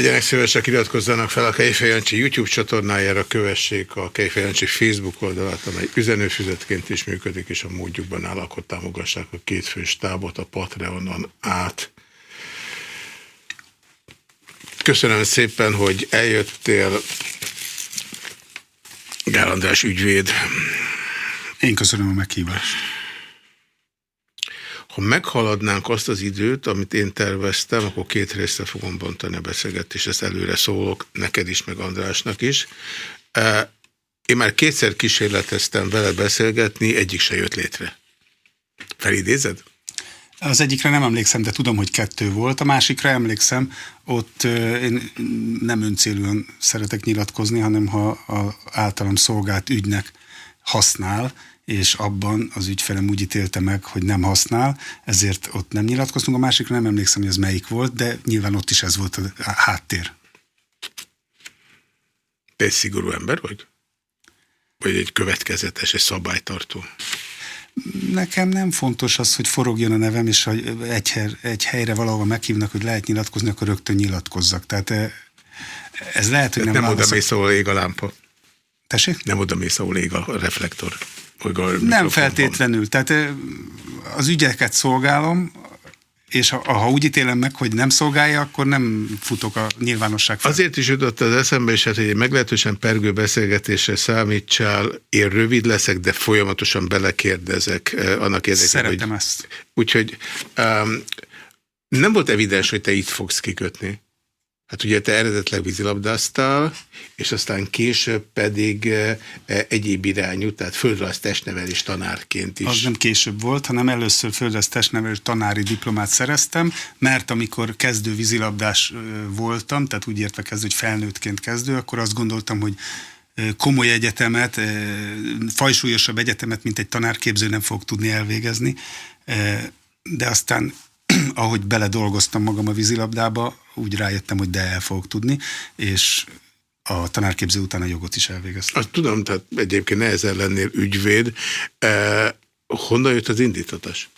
Legyenek szívesek, iratkozzanak fel a Kejfejancsi YouTube csatornájára, kövessék a Kejfejancsi Facebook oldalát, amely üzenőfüzetként is működik, és a módjukban áll, akkor támogassák a kétfős tábot a Patreonon át. Köszönöm szépen, hogy eljöttél. Gál András ügyvéd. Én köszönöm a meghívást. Ha meghaladnánk azt az időt, amit én terveztem, akkor két részre fogom bontani a beszélgetést, ezt előre szólok neked is, meg Andrásnak is. E, én már kétszer kísérleteztem vele beszélgetni, egyik se jött létre. Felidézed? Az egyikre nem emlékszem, de tudom, hogy kettő volt. A másikra emlékszem, ott én nem öncélűen szeretek nyilatkozni, hanem ha a általam szolgált ügynek használ, és abban az ügyfelem úgy ítélte meg, hogy nem használ, ezért ott nem nyilatkoztunk. A másikra nem emlékszem, hogy ez melyik volt, de nyilván ott is ez volt a háttér. Te egy szigorú ember vagy? Vagy egy következetes, egy szabálytartó? Nekem nem fontos az, hogy forogjon a nevem, és ha egy, egy helyre valahol meghívnak, hogy lehet nyilatkozni, akkor rögtön nyilatkozzak. Tehát eh, ez lehet, hogy nem Nem oda mész, ahol ég a lámpa. Tessék? Nem oda mész, ahol ég a reflektor. Nem feltétlenül. Tehát az ügyeket szolgálom, és ha, ha úgy ítélem meg, hogy nem szolgálja, akkor nem futok a nyilvánosság fel. Azért is jutott az eszembe, és hát egy meglehetősen pergő beszélgetésre számítsál, én rövid leszek, de folyamatosan belekérdezek annak érdekében, Szeretem hogy... ezt. Úgyhogy um, nem volt evidens, hogy te itt fogsz kikötni. Hát ugye te eredetleg vízilabdáztál, és aztán később pedig e, egyéb irányú, tehát földrajz testnevelés tanárként is. Az nem később volt, hanem először földrajz testnevelés tanári diplomát szereztem, mert amikor kezdő vízilabdás voltam, tehát úgy értve kezdő, hogy felnőttként kezdő, akkor azt gondoltam, hogy komoly egyetemet, fajsúlyosabb egyetemet, mint egy tanárképző nem fog tudni elvégezni, de aztán ahogy beledolgoztam magam a vízilabdába, úgy rájöttem, hogy de el fogok tudni, és a tanárképző után a jogot is elvégeztem. Azt tudom, tehát egyébként nehezen lennél ügyvéd. Eh, honnan jött az indítatás?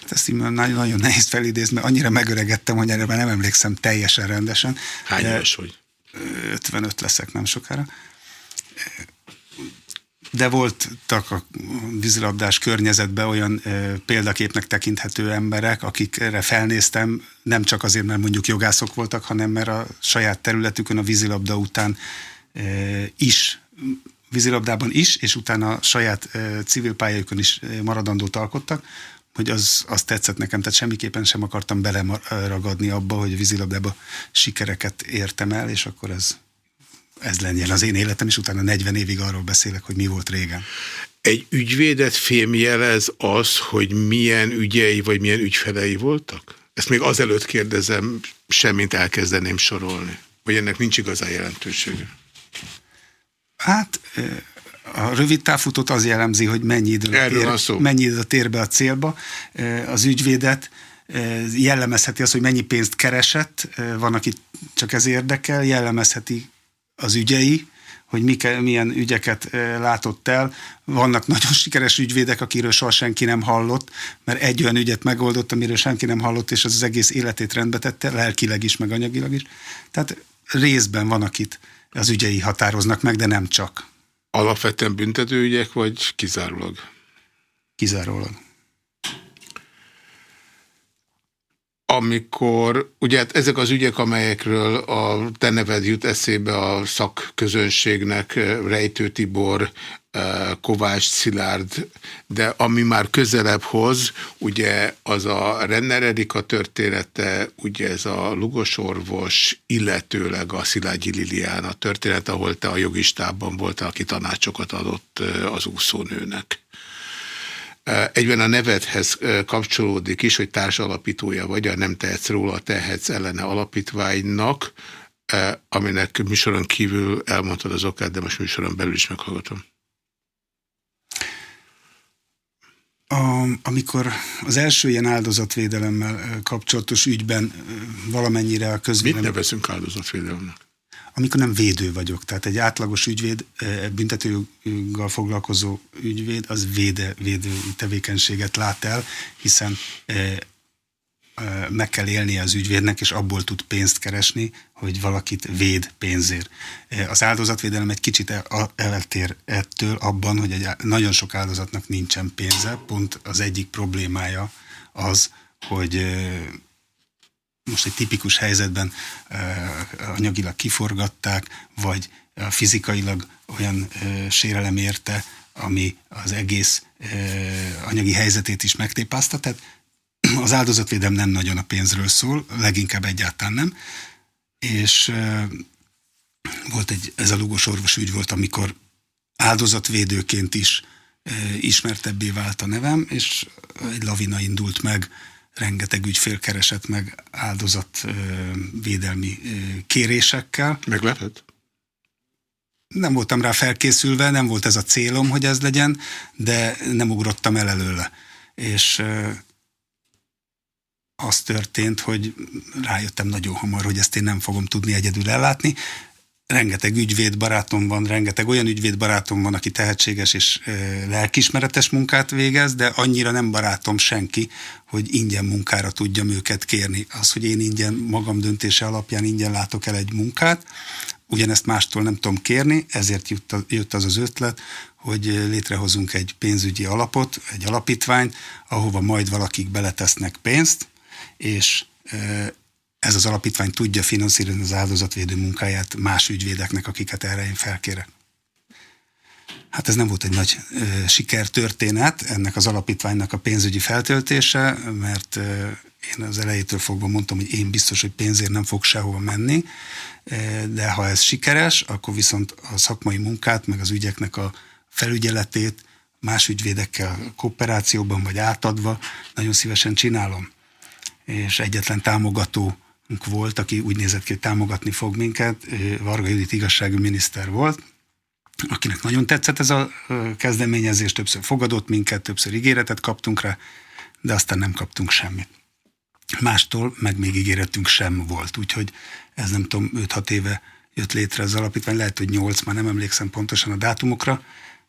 Hát ezt nagyon, nagyon nehéz felidézni, mert annyira megöregettem, hogy erre már nem emlékszem teljesen rendesen. Hány éves vagy? 55 leszek nem sokára de voltak a vízilabdás környezetben olyan e, példaképnek tekinthető emberek, akikre felnéztem, nem csak azért, mert mondjuk jogászok voltak, hanem mert a saját területükön a vízilabda után e, is, vízilabdában is, és utána a saját e, civil pályájukon is maradandót alkottak, hogy az, az tetszett nekem, tehát semmiképpen sem akartam beleragadni abba, hogy a vízilabdába sikereket értem el, és akkor ez ez legyen az én életem, és utána 40 évig arról beszélek, hogy mi volt régen. Egy ügyvédet fémjelez az, hogy milyen ügyei vagy milyen ügyfelei voltak? Ezt még azelőtt kérdezem, semmint elkezdeném sorolni. Vagy ennek nincs igazán jelentősége? Hát a rövid távfutót az jellemzi, hogy mennyi idő, tér, mennyi idő tér be a célba. Az ügyvédet jellemezheti az, hogy mennyi pénzt keresett, van, aki csak ez érdekel, jellemezheti az ügyei, hogy mike, milyen ügyeket látott el. Vannak nagyon sikeres ügyvédek, akiről soha senki nem hallott, mert egy olyan ügyet megoldott, amiről senki nem hallott, és az, az egész életét rendbe tette, lelkileg is, meg anyagilag is. Tehát részben van, akit az ügyei határoznak meg, de nem csak. Alapvetően büntetőügyek, vagy kizárólag? Kizárólag. Amikor, ugye hát ezek az ügyek, amelyekről a te neved jut eszébe a szakközönségnek, eh, Rejtő Tibor, eh, Kovács Szilárd, de ami már közelebb hoz, ugye az a Renner Erika története, ugye ez a Lugosorvos, illetőleg a Szilágyi Liliana történet, ahol te a jogistában voltál, aki tanácsokat adott eh, az úszónőnek. Egyben a nevedhez kapcsolódik is, hogy társalapítója vagy, a nem tehetsz róla, tehetsz ellene alapítványnak, aminek műsoron kívül elmondtad az okát, de most műsoron belül is meghallgatom. A, amikor az első ilyen áldozatvédelemmel kapcsolatos ügyben valamennyire a közvélemény... Mit nevezünk áldozatvédelemnek? Amikor nem védő vagyok. Tehát egy átlagos ügyvéd, e, büntetőjoggal foglalkozó ügyvéd, az véde, védő tevékenységet lát el, hiszen e, meg kell élnie az ügyvédnek, és abból tud pénzt keresni, hogy valakit véd pénzért. Az áldozatvédelem egy kicsit eltér ettől abban, hogy egy, nagyon sok áldozatnak nincsen pénze, pont az egyik problémája az, hogy most egy tipikus helyzetben anyagilag kiforgatták, vagy fizikailag olyan sérelem érte, ami az egész anyagi helyzetét is megtépázta. Tehát az áldozatvédelem nem nagyon a pénzről szól, leginkább egyáltalán nem. És volt egy, ez a lugos orvos ügy volt, amikor áldozatvédőként is ismertebbé vált a nevem, és egy lavina indult meg, rengeteg ügyfél keresett meg áldozatvédelmi kérésekkel. Meglepett? Nem voltam rá felkészülve, nem volt ez a célom, hogy ez legyen, de nem ugrottam el előle. És az történt, hogy rájöttem nagyon hamar, hogy ezt én nem fogom tudni egyedül ellátni. Rengeteg ügyvéd barátom van, rengeteg olyan ügyvéd barátom van, aki tehetséges és lelkismeretes munkát végez, de annyira nem barátom senki, hogy ingyen munkára tudjam őket kérni. Az, hogy én ingyen magam döntése alapján ingyen látok el egy munkát, ugyanezt mástól nem tudom kérni, ezért jött az az ötlet, hogy létrehozunk egy pénzügyi alapot, egy alapítványt, ahova majd valakik beletesznek pénzt, és ez az alapítvány tudja finanszírozni az áldozatvédő munkáját más ügyvédeknek, akiket erre én felkérek. Hát ez nem volt egy nagy ö, sikertörténet, ennek az alapítványnak a pénzügyi feltöltése, mert ö, én az elejétől fogva mondtam, hogy én biztos, hogy pénzért nem fog sehova menni, de ha ez sikeres, akkor viszont a szakmai munkát, meg az ügyeknek a felügyeletét más ügyvédekkel kooperációban vagy átadva nagyon szívesen csinálom és egyetlen támogatónk volt, aki úgy nézett ki, hogy támogatni fog minket, Varga Judit igazságú miniszter volt, akinek nagyon tetszett ez a kezdeményezés, többször fogadott minket, többször ígéretet kaptunk rá, de aztán nem kaptunk semmit. Mástól meg még ígéretünk sem volt, úgyhogy ez nem tudom, 5-6 éve jött létre az alapítvány, lehet, hogy 8, már nem emlékszem pontosan a dátumokra,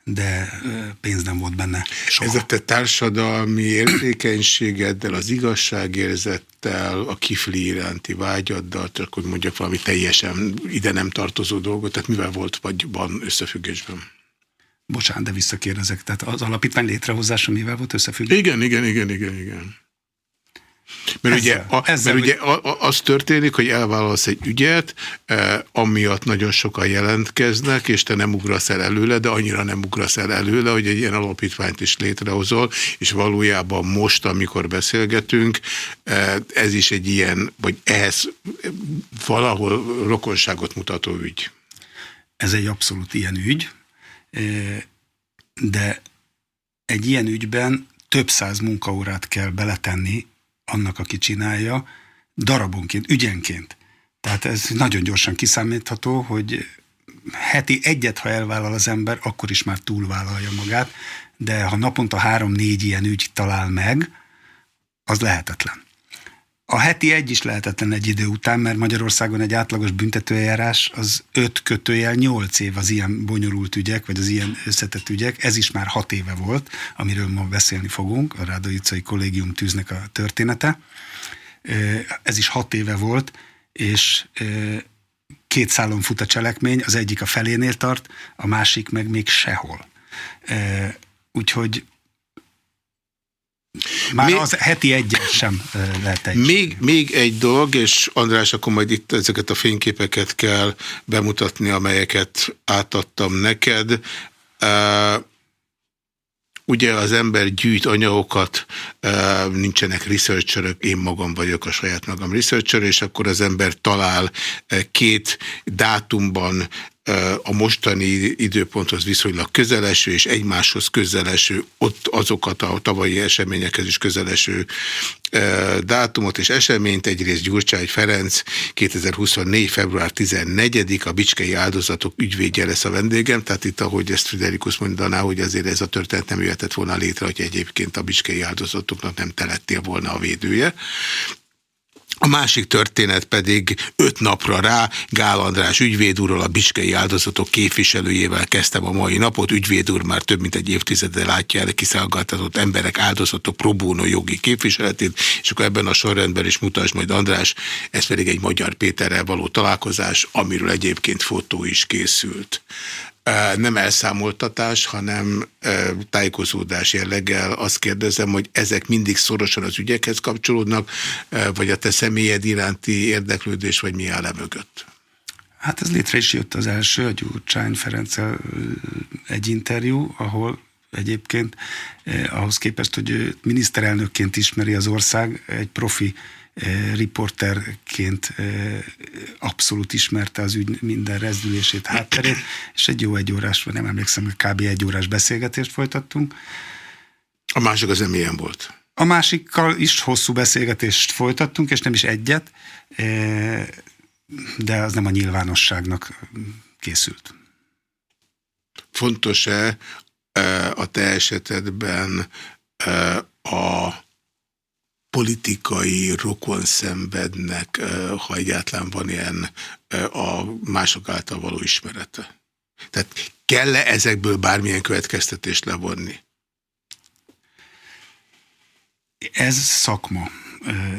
de pénz nem volt benne soha. Ez a te társadalmi érzékenységeddel, az igazságérzettel, a kifli iránti vágyaddal, csak hogy mondjak valami teljesen ide nem tartozó dolgot, tehát mivel volt vagy van összefüggésben? Bocsánat, de visszakérdezek. Tehát az alapítvány létrehozása mivel volt összefüggésben? Igen, igen, igen, igen, igen. Mert, ezzel, ugye, a, ezzel, mert ugye a, az történik, hogy elvállalsz egy ügyet, eh, amiatt nagyon sokan jelentkeznek, és te nem ugrasz el előle, de annyira nem ugrasz el előle, hogy egy ilyen alapítványt is létrehozol, és valójában most, amikor beszélgetünk, eh, ez is egy ilyen, vagy ehhez valahol rokonságot mutató ügy. Ez egy abszolút ilyen ügy, eh, de egy ilyen ügyben több száz munkaórát kell beletenni annak, aki csinálja, darabonként, ügyenként. Tehát ez nagyon gyorsan kiszámítható, hogy heti egyet, ha elvállal az ember, akkor is már túlvállalja magát, de ha naponta három-négy ilyen ügy talál meg, az lehetetlen. A heti egy is lehetetlen egy idő után, mert Magyarországon egy átlagos büntetőeljárás az öt kötőjel nyolc év az ilyen bonyolult ügyek, vagy az ilyen összetett ügyek. Ez is már hat éve volt, amiről ma beszélni fogunk, a Rádai utcai kollégium tűznek a története. Ez is hat éve volt, és két szálon fut a cselekmény, az egyik a felénél tart, a másik meg még sehol. Úgyhogy már még, az heti egyes sem lehet egy. Még, még egy dolog, és András, akkor majd itt ezeket a fényképeket kell bemutatni, amelyeket átadtam neked. Uh, ugye az ember gyűjt anyagokat, nincsenek researcherök, én magam vagyok a saját magam researcher, és akkor az ember talál két dátumban a mostani időponthoz viszonylag közeleső és egymáshoz közeleső, ott azokat a tavalyi eseményekhez is közeleső dátumot és eseményt. Egyrészt Gyurcsány Ferenc 2024. február 14 a Bicskei áldozatok ügyvédje lesz a vendégem, tehát itt ahogy ezt Friderikus mondaná, hogy azért ez a történet nem jöhetett volna létre, hogy egyébként a Bicskei áldozatoknak nem telettél volna a védője. A másik történet pedig öt napra rá Gál András ügyvéd a Bicskei áldozatok képviselőjével kezdtem a mai napot. Ügyvéd már több mint egy évtizede látja el kiszállgatott emberek áldozatok probóno jogi képviseletét, és akkor ebben a sorrendben is mutasd majd András, ez pedig egy Magyar Péterrel való találkozás, amiről egyébként fotó is készült nem elszámoltatás, hanem tájékozódás jelleggel azt kérdezem, hogy ezek mindig szorosan az ügyekhez kapcsolódnak, vagy a te személyed iránti érdeklődés, vagy mi áll mögött? Hát ez létre is jött az első, a Gyurcsány Ferenccel egy interjú, ahol egyébként ahhoz képest, hogy ő miniszterelnökként ismeri az ország, egy profi Eh, riporterként abszolút ismerte az ügy minden rezdülését, hátterét, és egy jó egy órás, vagy nem emlékszem, hogy kb. egy órás beszélgetést folytattunk. A másik az milyen volt? A másikkal is hosszú beszélgetést folytattunk, és nem is egyet, de az nem a nyilvánosságnak készült. Fontos-e a te esetedben a politikai rokon szenvednek, ha egyáltalán van ilyen a mások által való ismerete. Tehát kell-e ezekből bármilyen következtetést levonni? Ez szakma.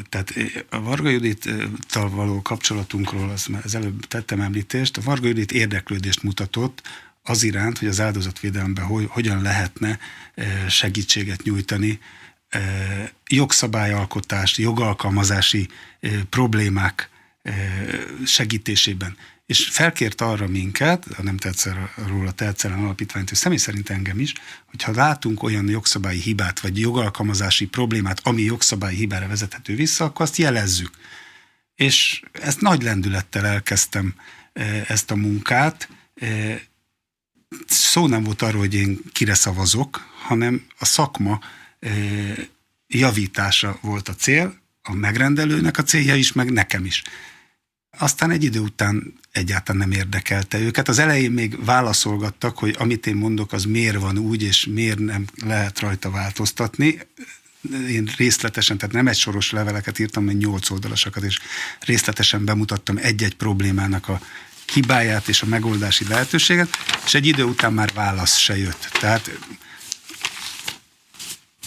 Tehát a Varga Judittal való kapcsolatunkról, az, előbb tettem említést, a Varga Judit érdeklődést mutatott az iránt, hogy az áldozatvédelemben hogy, hogyan lehetne segítséget nyújtani jogszabályalkotás, jogalkalmazási problémák segítésében. És felkért arra minket, a nem tetszere róla tetszeren alapítványt, és személy szerint engem is, hogyha látunk olyan jogszabályi hibát, vagy jogalkalmazási problémát, ami jogszabályi hibára vezethető vissza, akkor azt jelezzük. És ezt nagy lendülettel elkezdtem ezt a munkát. Szó nem volt arról, hogy én kire szavazok, hanem a szakma javítása volt a cél, a megrendelőnek a célja is, meg nekem is. Aztán egy idő után egyáltalán nem érdekelte őket. Az elején még válaszolgattak, hogy amit én mondok, az miért van úgy, és miért nem lehet rajta változtatni. Én részletesen, tehát nem egy soros leveleket írtam, hanem nyolc oldalasakat, és részletesen bemutattam egy-egy problémának a hibáját és a megoldási lehetőséget, és egy idő után már válasz se jött. Tehát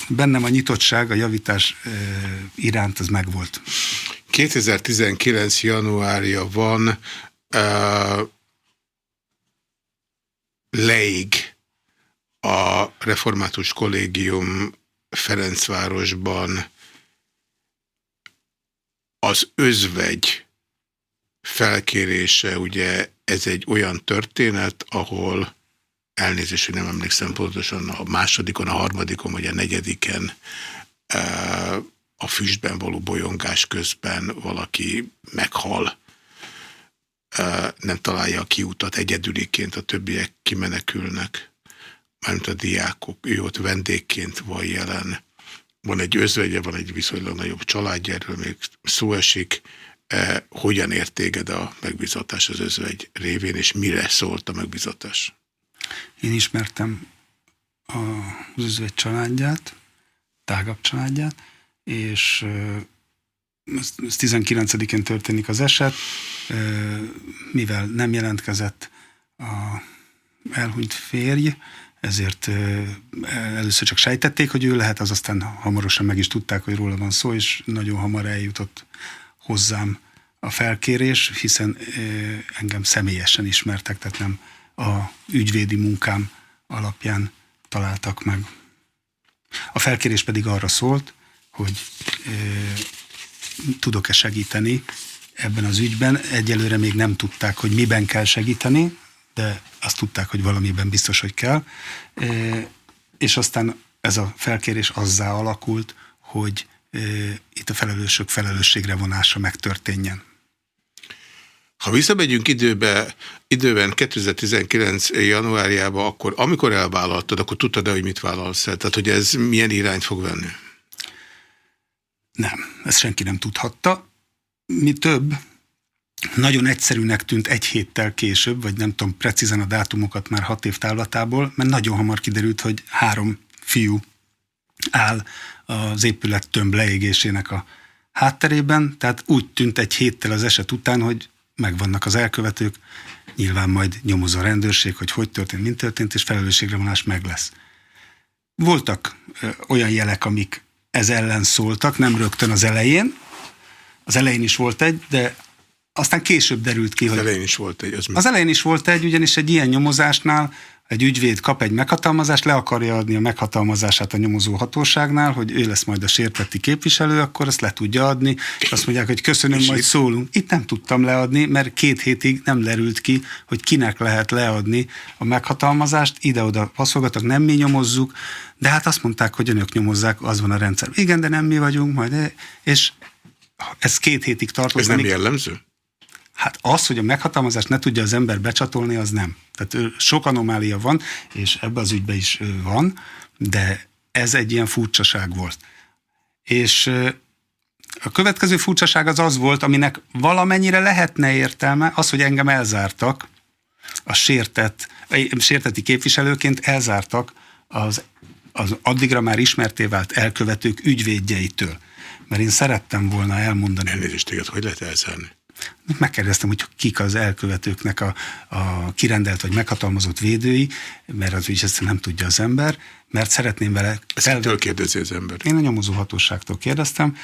bennem a nyitottság, a javítás iránt az megvolt. 2019. januárja van, uh, leig a Református Kollégium Ferencvárosban az özvegy felkérése, ugye ez egy olyan történet, ahol elnézést, hogy nem emlékszem pontosan, a másodikon, a harmadikon, vagy a negyediken e, a füstben való bolyongás közben valaki meghal, e, nem találja a kiutat egyedüliként, a többiek kimenekülnek, mert a diákok, ő ott vendégként van jelen. Van egy özvegye, van egy viszonylag nagyobb családja, erről még szó esik, e, hogyan értéged a megbizatás az özvegy révén, és mire szólt a megbizatás? Én ismertem az üzvet családját, tágabb családját, és ez 19-én történik az eset, mivel nem jelentkezett a elhunyt férj, ezért először csak sejtették, hogy ő lehet, az aztán hamarosan meg is tudták, hogy róla van szó, és nagyon hamar eljutott hozzám a felkérés, hiszen engem személyesen ismertek, tehát nem a ügyvédi munkám alapján találtak meg. A felkérés pedig arra szólt, hogy e, tudok-e segíteni ebben az ügyben. Egyelőre még nem tudták, hogy miben kell segíteni, de azt tudták, hogy valamiben biztos, hogy kell. E, és aztán ez a felkérés azzá alakult, hogy e, itt a felelősök felelősségre vonása megtörténjen. Ha visszamegyünk időbe, időben 2019. januárjába, akkor amikor elvállaltad, akkor tudtad-e, hogy mit vállalsz el? Tehát, hogy ez milyen irányt fog venni? Nem, ezt senki nem tudhatta. Mi több, nagyon egyszerűnek tűnt egy héttel később, vagy nem tudom precízen a dátumokat már hat év távlatából, mert nagyon hamar kiderült, hogy három fiú áll az épület tömb leégésének a hátterében, tehát úgy tűnt egy héttel az eset után, hogy megvannak az elkövetők, nyilván majd nyomoz a rendőrség, hogy hogy történt, mint történt, és felelősségre vonás meg lesz. Voltak ö, olyan jelek, amik ez ellen szóltak, nem rögtön az elején, az elején is volt egy, de aztán később derült ki, az hogy... Az elején is volt egy. Az, az elején is volt egy, ugyanis egy ilyen nyomozásnál egy ügyvéd kap egy meghatalmazást, le akarja adni a meghatalmazását a nyomozó hatóságnál, hogy ő lesz majd a sértetti képviselő, akkor ezt le tudja adni, és azt mondják, hogy köszönöm, majd itt? szólunk. Itt nem tudtam leadni, mert két hétig nem lerült ki, hogy kinek lehet leadni a meghatalmazást, ide-oda passzolgatok, nem mi nyomozzuk, de hát azt mondták, hogy önök nyomozzák, az van a rendszer. Igen, de nem mi vagyunk majd, és ez két hétig tartott. Ez nem jellemző? Hát az, hogy a meghatalmazást ne tudja az ember becsatolni, az nem. Tehát sok anomália van, és ebbe az ügybe is van, de ez egy ilyen furcsaság volt. És a következő furcsaság az az volt, aminek valamennyire lehetne értelme, az, hogy engem elzártak, a sértett, sérteti képviselőként elzártak az, az addigra már ismerté vált elkövetők ügyvédjeitől. Mert én szerettem volna elmondani. Elnézést téged, hogy lehet elzárni? Megkérdeztem, hogy kik az elkövetőknek a, a kirendelt vagy meghatalmazott védői, mert az is ezt nem tudja az ember, mert szeretném vele... Ezt fel... kérdezi az ember? Én a nyomozó hatóságtól kérdeztem,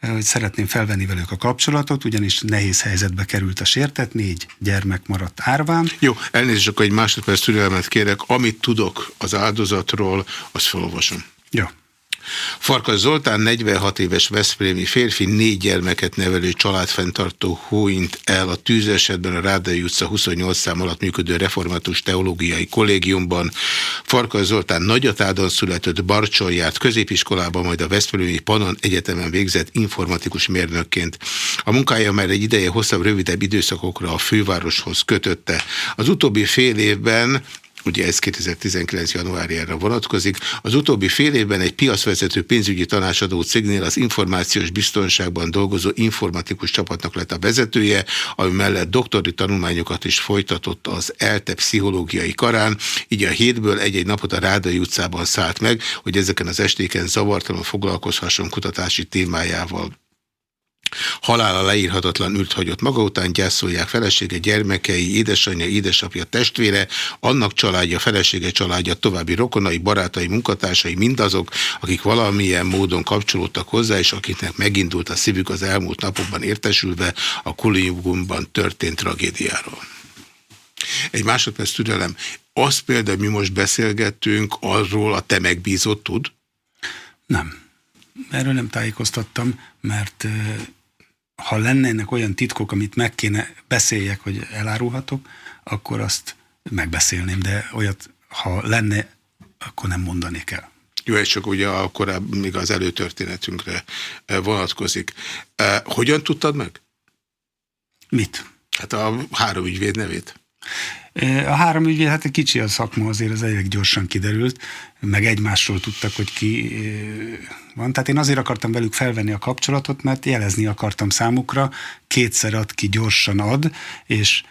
hogy szeretném felvenni velük a kapcsolatot, ugyanis nehéz helyzetbe került a sértet, négy gyermek maradt árván. Jó, elnézést, akkor egy másodperc türelmet kérek. Amit tudok az áldozatról, azt felolvasom. Jó. Farkas Zoltán 46 éves Veszprémi férfi négy gyermeket nevelő családfenntartó hóint el a tűzesetben a Rádai utca 28 szám alatt működő református teológiai kollégiumban. Farkas Zoltán nagyatádon született Barcsolját középiskolában, majd a Veszprémi Panon Egyetemen végzett informatikus mérnökként. A munkája már egy ideje hosszabb, rövidebb időszakokra a fővároshoz kötötte. Az utóbbi fél évben ugye ez 2019. januárjára vonatkozik. Az utóbbi fél évben egy piacvezető pénzügyi tanácsadó cégnél az információs biztonságban dolgozó informatikus csapatnak lett a vezetője, ami mellett doktori tanulmányokat is folytatott az ELTE pszichológiai karán, így a hétből egy-egy napot a Rádai utcában szállt meg, hogy ezeken az estéken zavartalan foglalkozhasson kutatási témájával. Halála leírhatatlan ült hagyott maga után, gyászolják felesége, gyermekei, édesanyja, édesapja, testvére, annak családja, felesége családja, további rokonai, barátai, munkatársai, mindazok, akik valamilyen módon kapcsolódtak hozzá, és akiknek megindult a szívük az elmúlt napokban értesülve a Kuliumban történt tragédiáról. Egy másodperc türelem. Azt például mi most beszélgettünk, arról a te megbízott tud? Nem. Erről nem tájékoztattam, mert ha lennének olyan titkok, amit meg kéne beszéljek, hogy elárulhatok, akkor azt megbeszélném, de olyat, ha lenne, akkor nem mondanék el. Jó, ez csak ugye a korábbi, még az előtörténetünkre eh, vonatkozik. Eh, hogyan tudtad meg? Mit? Hát a három ügyvéd nevét. A három ügyvéd, hát egy kicsi a szakma, azért az elég gyorsan kiderült, meg egymásról tudtak, hogy ki van. Tehát én azért akartam velük felvenni a kapcsolatot, mert jelezni akartam számukra, kétszer ad ki, gyorsan ad, és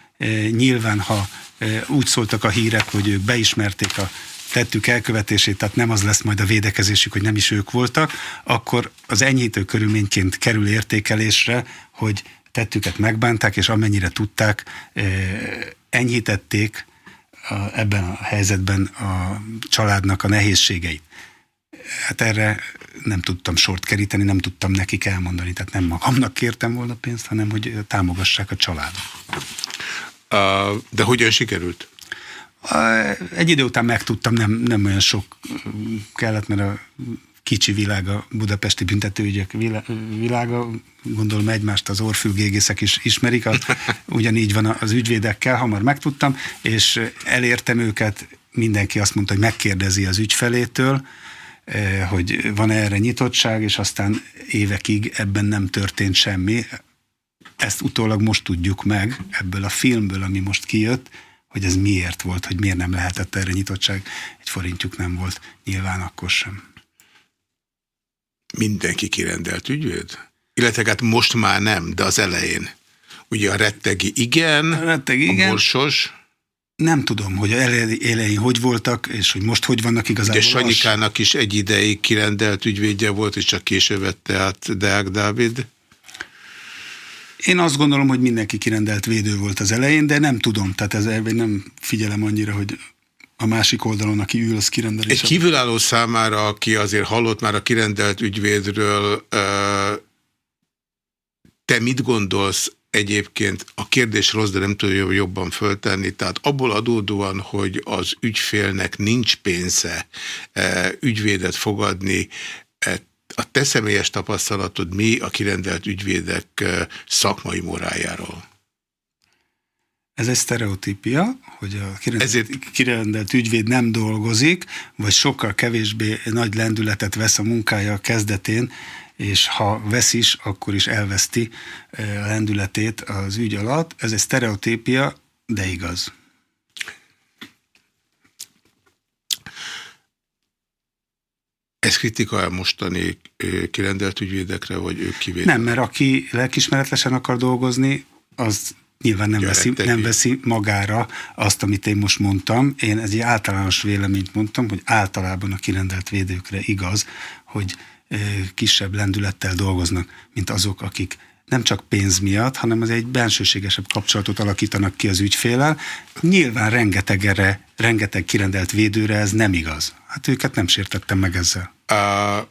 nyilván, ha úgy szóltak a hírek, hogy ők beismerték a tettük elkövetését, tehát nem az lesz majd a védekezésük, hogy nem is ők voltak, akkor az enyhítő körülményként kerül értékelésre, hogy tettüket megbánták, és amennyire tudták, enyhítették a, ebben a helyzetben a családnak a nehézségeit. Hát erre nem tudtam sort keríteni, nem tudtam nekik elmondani, tehát nem magamnak kértem volna pénzt, hanem hogy támogassák a családot. De hogyan sikerült? Egy idő után megtudtam, nem, nem olyan sok kellett, mert a kicsi világ a budapesti büntetőügyek világa, gondolom egymást az orfülgégészek is ismerik, a, ugyanígy van az ügyvédekkel, hamar megtudtam, és elértem őket, mindenki azt mondta, hogy megkérdezi az ügyfelétől, eh, hogy van -e erre nyitottság, és aztán évekig ebben nem történt semmi. Ezt utólag most tudjuk meg, ebből a filmből, ami most kijött, hogy ez miért volt, hogy miért nem lehetett erre nyitottság. Egy forintjuk nem volt, nyilván akkor sem mindenki kirendelt ügyvéd? Illetve hát most már nem, de az elején. Ugye a rettegi igen, a, rettegi, igen. a borsos. Nem tudom, hogy elején hogy voltak, és hogy most hogy vannak igazából. De Sanyikának is egy ideig kirendelt ügyvédje volt, és csak később vette át Deák Dávid. Én azt gondolom, hogy mindenki kirendelt védő volt az elején, de nem tudom, tehát ez nem figyelem annyira, hogy a másik oldalon, aki ül, az kirendelés. Egy kívülálló számára, aki azért hallott már a kirendelt ügyvédről, te mit gondolsz egyébként a kérdés rossz, de nem tudja jobban föltenni. Tehát abból adódóan, hogy az ügyfélnek nincs pénze ügyvédet fogadni, a te személyes tapasztalatod mi a kirendelt ügyvédek szakmai morájáról? Ez egy sztereotípia, hogy a kirendelt, Ezért... kirendelt ügyvéd nem dolgozik, vagy sokkal kevésbé nagy lendületet vesz a munkája a kezdetén, és ha vesz is, akkor is elveszti a lendületét az ügy alatt. Ez egy sztereotípia, de igaz. Ez kritika a mostani kirendelt ügyvédekre, vagy ők kivétel? Nem, mert aki lelkismeretlesen akar dolgozni, az nyilván nem veszi, nem veszi magára azt, amit én most mondtam. Én ez egy általános véleményt mondtam, hogy általában a kirendelt védőkre igaz, hogy kisebb lendülettel dolgoznak, mint azok, akik nem csak pénz miatt, hanem az egy bensőségesebb kapcsolatot alakítanak ki az ügyfélel. Nyilván rengeteg erre, rengeteg kirendelt védőre ez nem igaz. Hát őket nem sértettem meg ezzel. Uh,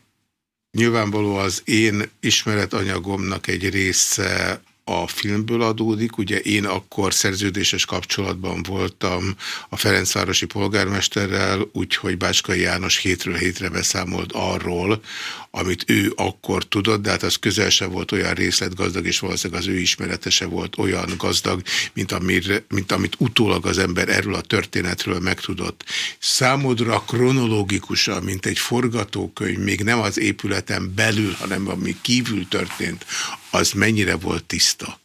nyilvánvaló az én ismeretanyagomnak egy része a filmből adódik. Ugye én akkor szerződéses kapcsolatban voltam a Ferencvárosi polgármesterrel, úgyhogy Bácskai János hétről hétre beszámolt arról, amit ő akkor tudott, de hát az közel se volt olyan részletgazdag, és valószínűleg az ő ismeretese volt olyan gazdag, mint, amir, mint amit utólag az ember erről a történetről megtudott. Számodra kronológikusan, mint egy forgatókönyv, még nem az épületen belül, hanem ami kívül történt, az mennyire volt tiszta?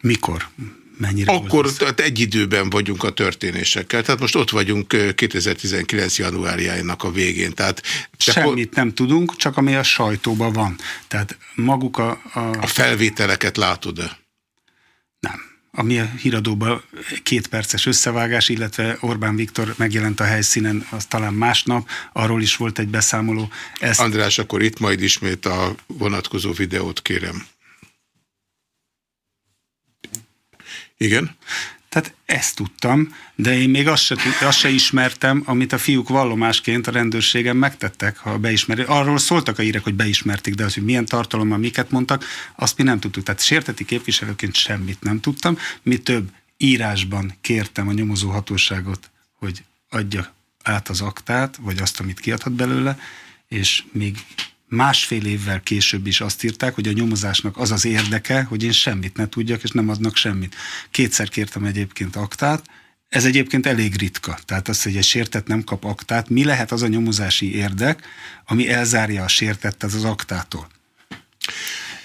Mikor? Mennyire Akkor tehát egy időben vagyunk a történésekkel. Tehát most ott vagyunk 2019. januárjának a végén. Tehát Semmit nem tudunk, csak ami a sajtóban van. Tehát maguk a... A, a felvételeket látod-e? Nem. Ami a híradóban két perces összevágás, illetve Orbán Viktor megjelent a helyszínen, az talán másnap, arról is volt egy beszámoló. Ezt... András, akkor itt majd ismét a vonatkozó videót kérem. Igen? Tehát ezt tudtam, de én még azt se, azt se ismertem, amit a fiúk vallomásként a rendőrségen megtettek, ha beismerik. Arról szóltak a írek, hogy beismerték, de az, hogy milyen tartalommal miket mondtak, azt mi nem tudtuk. Tehát sérteti képviselőként semmit nem tudtam. Mi több írásban kértem a nyomozó hatóságot, hogy adja át az aktát, vagy azt, amit kiadhat belőle, és még másfél évvel később is azt írták, hogy a nyomozásnak az az érdeke, hogy én semmit ne tudjak, és nem adnak semmit. Kétszer kértem egyébként aktát, ez egyébként elég ritka. Tehát az, hogy egy sértett nem kap aktát, mi lehet az a nyomozási érdek, ami elzárja a sértettet az aktától?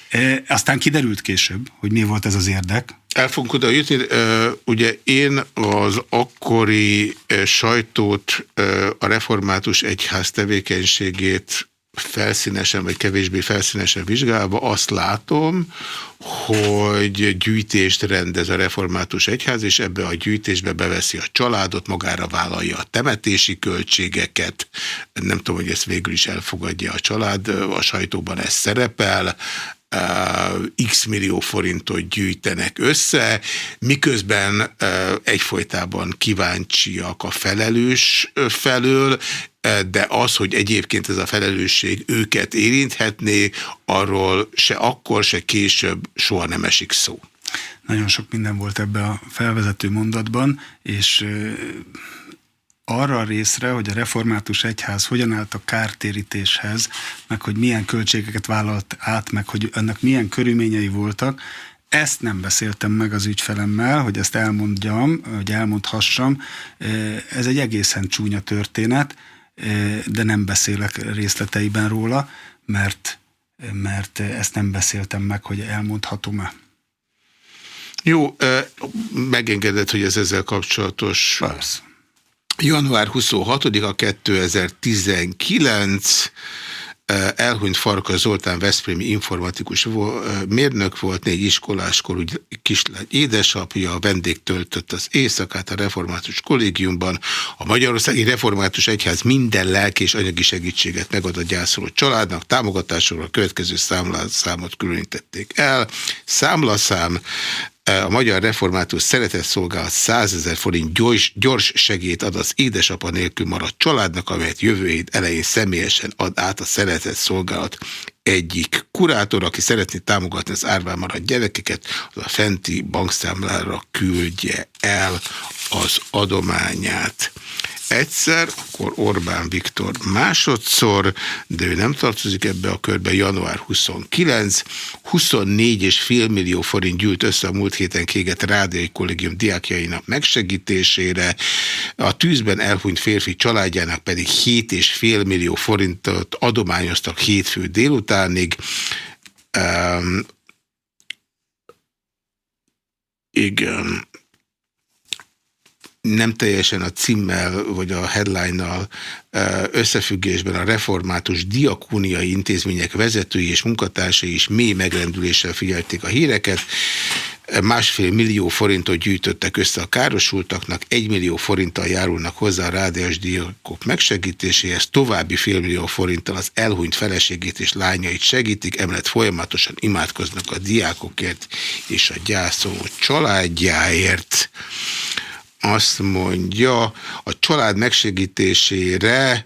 E, aztán kiderült később, hogy mi volt ez az érdek. El fogunk oda jutni. Ugye én az akkori sajtót, a református egyház tevékenységét felszínesen vagy kevésbé felszínesen vizsgálva azt látom, hogy gyűjtést rendez a református egyház, és ebbe a gyűjtésbe beveszi a családot, magára vállalja a temetési költségeket. Nem tudom, hogy ezt végül is elfogadja a család, a sajtóban ez szerepel, x millió forintot gyűjtenek össze, miközben egyfolytában kíváncsiak a felelős felől, de az, hogy egyébként ez a felelősség őket érinthetné, arról se akkor, se később soha nem esik szó. Nagyon sok minden volt ebbe a felvezető mondatban, és arra a részre, hogy a református egyház hogyan állt a kártérítéshez, meg hogy milyen költségeket vállalt át, meg hogy ennek milyen körülményei voltak, ezt nem beszéltem meg az ügyfelemmel, hogy ezt elmondjam, hogy elmondhassam. Ez egy egészen csúnya történet, de nem beszélek részleteiben róla, mert, mert ezt nem beszéltem meg, hogy elmondhatom-e. Jó, megengedett, hogy ez ezzel kapcsolatos. Persze. Január 26-a 2019 elhunyt Farka Zoltán Veszprémi informatikus mérnök volt, négy iskoláskorú kislány édesapja, a vendég töltött az éjszakát a református kollégiumban. A Magyarországi Református Egyház minden lelki és anyagi segítséget megad a gyászoló családnak, támogatásokra a következő számlaszámot különítették el. Számlaszám a Magyar Református Szeretett Szolgálat 100 ezer forint gyors, gyors segét ad az édesapa nélkül maradt családnak, amelyet jövő év elején személyesen ad át a Szeretett Szolgálat egyik kurátor, aki szeretné támogatni az árván maradt gyerekeket, az a fenti bankszámlára küldje el az adományát egyszer, akkor Orbán Viktor másodszor, de ő nem tartozik ebbe a körbe, január 29, 24 és fél millió forint gyűlt össze a múlt héten kéget rádiói kollégium diákjainak megsegítésére, a tűzben elhunyt férfi családjának pedig 7 és fél millió forintot adományoztak hétfő délutánig, um, igen, nem teljesen a címmel vagy a headline-nal összefüggésben a református diakóniai intézmények vezetői és munkatársai is mély megrendüléssel figyelték a híreket. Másfél millió forintot gyűjtöttek össze a károsultaknak, egy millió forinttal járulnak hozzá a rádiós diákok megsegítéséhez, további félmillió forinttal az elhunyt feleségét és lányait segítik, emellett folyamatosan imádkoznak a diákokért és a gyászoló családjáért azt mondja, a család megsegítésére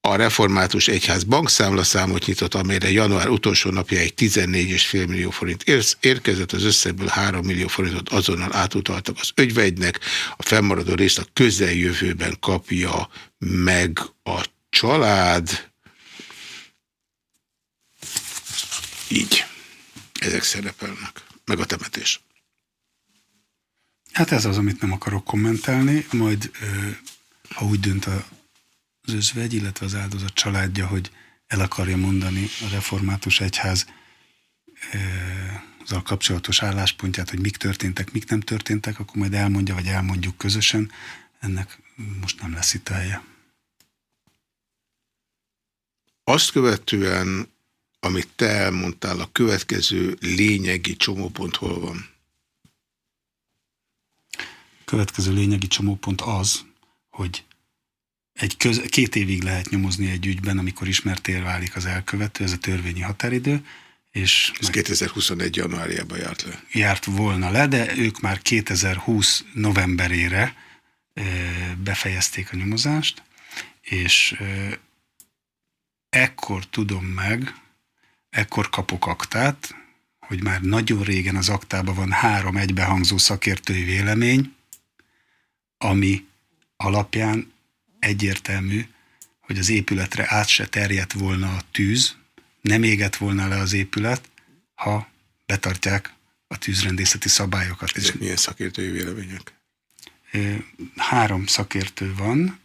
a református egyház bankszámlaszámot nyitott, amelyre január utolsó napja egy 14,5 millió forint érkezett, az összegből 3 millió forintot azonnal átutaltak az ögyvegynek, a fennmaradó részt a közeljövőben kapja meg a család. Így. Ezek szerepelnek. Meg a temetés. Hát ez az, amit nem akarok kommentálni, majd ha úgy dönt az özvegy, illetve az áldozat családja, hogy el akarja mondani a református egyház azzal kapcsolatos álláspontját, hogy mik történtek, mik nem történtek, akkor majd elmondja, vagy elmondjuk közösen. Ennek most nem lesz itt helye. Azt követően, amit te elmondtál, a következő lényegi csomópont hol van? Következő lényegi csomópont az, hogy egy köz, két évig lehet nyomozni egy ügyben, amikor ismertél válik az elkövető, ez a törvényi határidő, és... Ez 2021. januárjában járt le. Járt volna le, de ők már 2020 novemberére befejezték a nyomozást, és ekkor tudom meg, ekkor kapok aktát, hogy már nagyon régen az aktában van három egybehangzó szakértői vélemény, ami alapján egyértelmű, hogy az épületre át se terjedt volna a tűz, nem égett volna le az épület, ha betartják a tűzrendészeti szabályokat. Ezek milyen szakértői vélemények? Három szakértő van,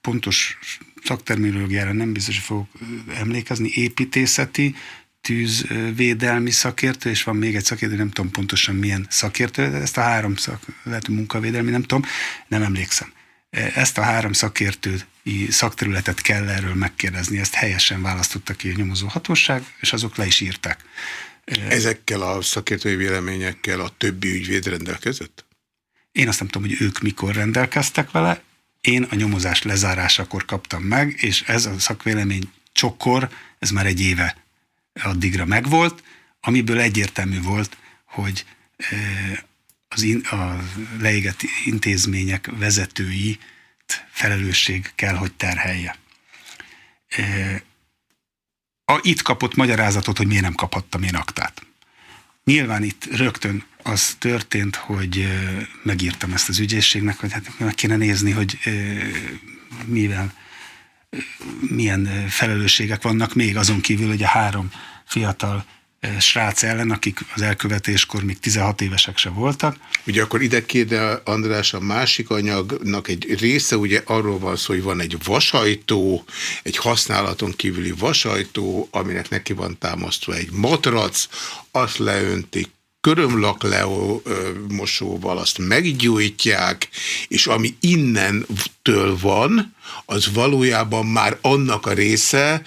pontos szakterminológiára nem biztos, hogy fogok emlékezni, építészeti, tűzvédelmi szakértő, és van még egy szakértő, nem tudom pontosan milyen szakértő, de ezt a három szak, lehet, munkavédelmi, nem tudom, nem emlékszem. Ezt a három szakértő szakterületet kell erről megkérdezni, ezt helyesen választotta ki a nyomozó hatóság, és azok le is írták. Ezekkel a szakértői véleményekkel a többi ügyvéd rendelkezett? Én azt nem tudom, hogy ők mikor rendelkeztek vele, én a nyomozás lezárásakor kaptam meg, és ez a szakvélemény csokor, ez már egy éve addigra megvolt, amiből egyértelmű volt, hogy az in, a leégett intézmények vezetői felelősség kell, hogy terhelje. A, itt kapott magyarázatot, hogy miért nem kaphattam én aktát. Nyilván itt rögtön az történt, hogy megírtam ezt az ügyészségnek, hogy hát meg kéne nézni, hogy mivel milyen felelősségek vannak még azon kívül, hogy a három fiatal srác ellen, akik az elkövetéskor még 16 évesek se voltak. Ugye akkor ide kéne, András, a másik anyagnak egy része, ugye arról van szó, hogy van egy vasajtó, egy használaton kívüli vasajtó, aminek neki van támasztva egy matrac, azt leöntik körömlakleó mosóval azt meggyújtják, és ami innentől van, az valójában már annak a része,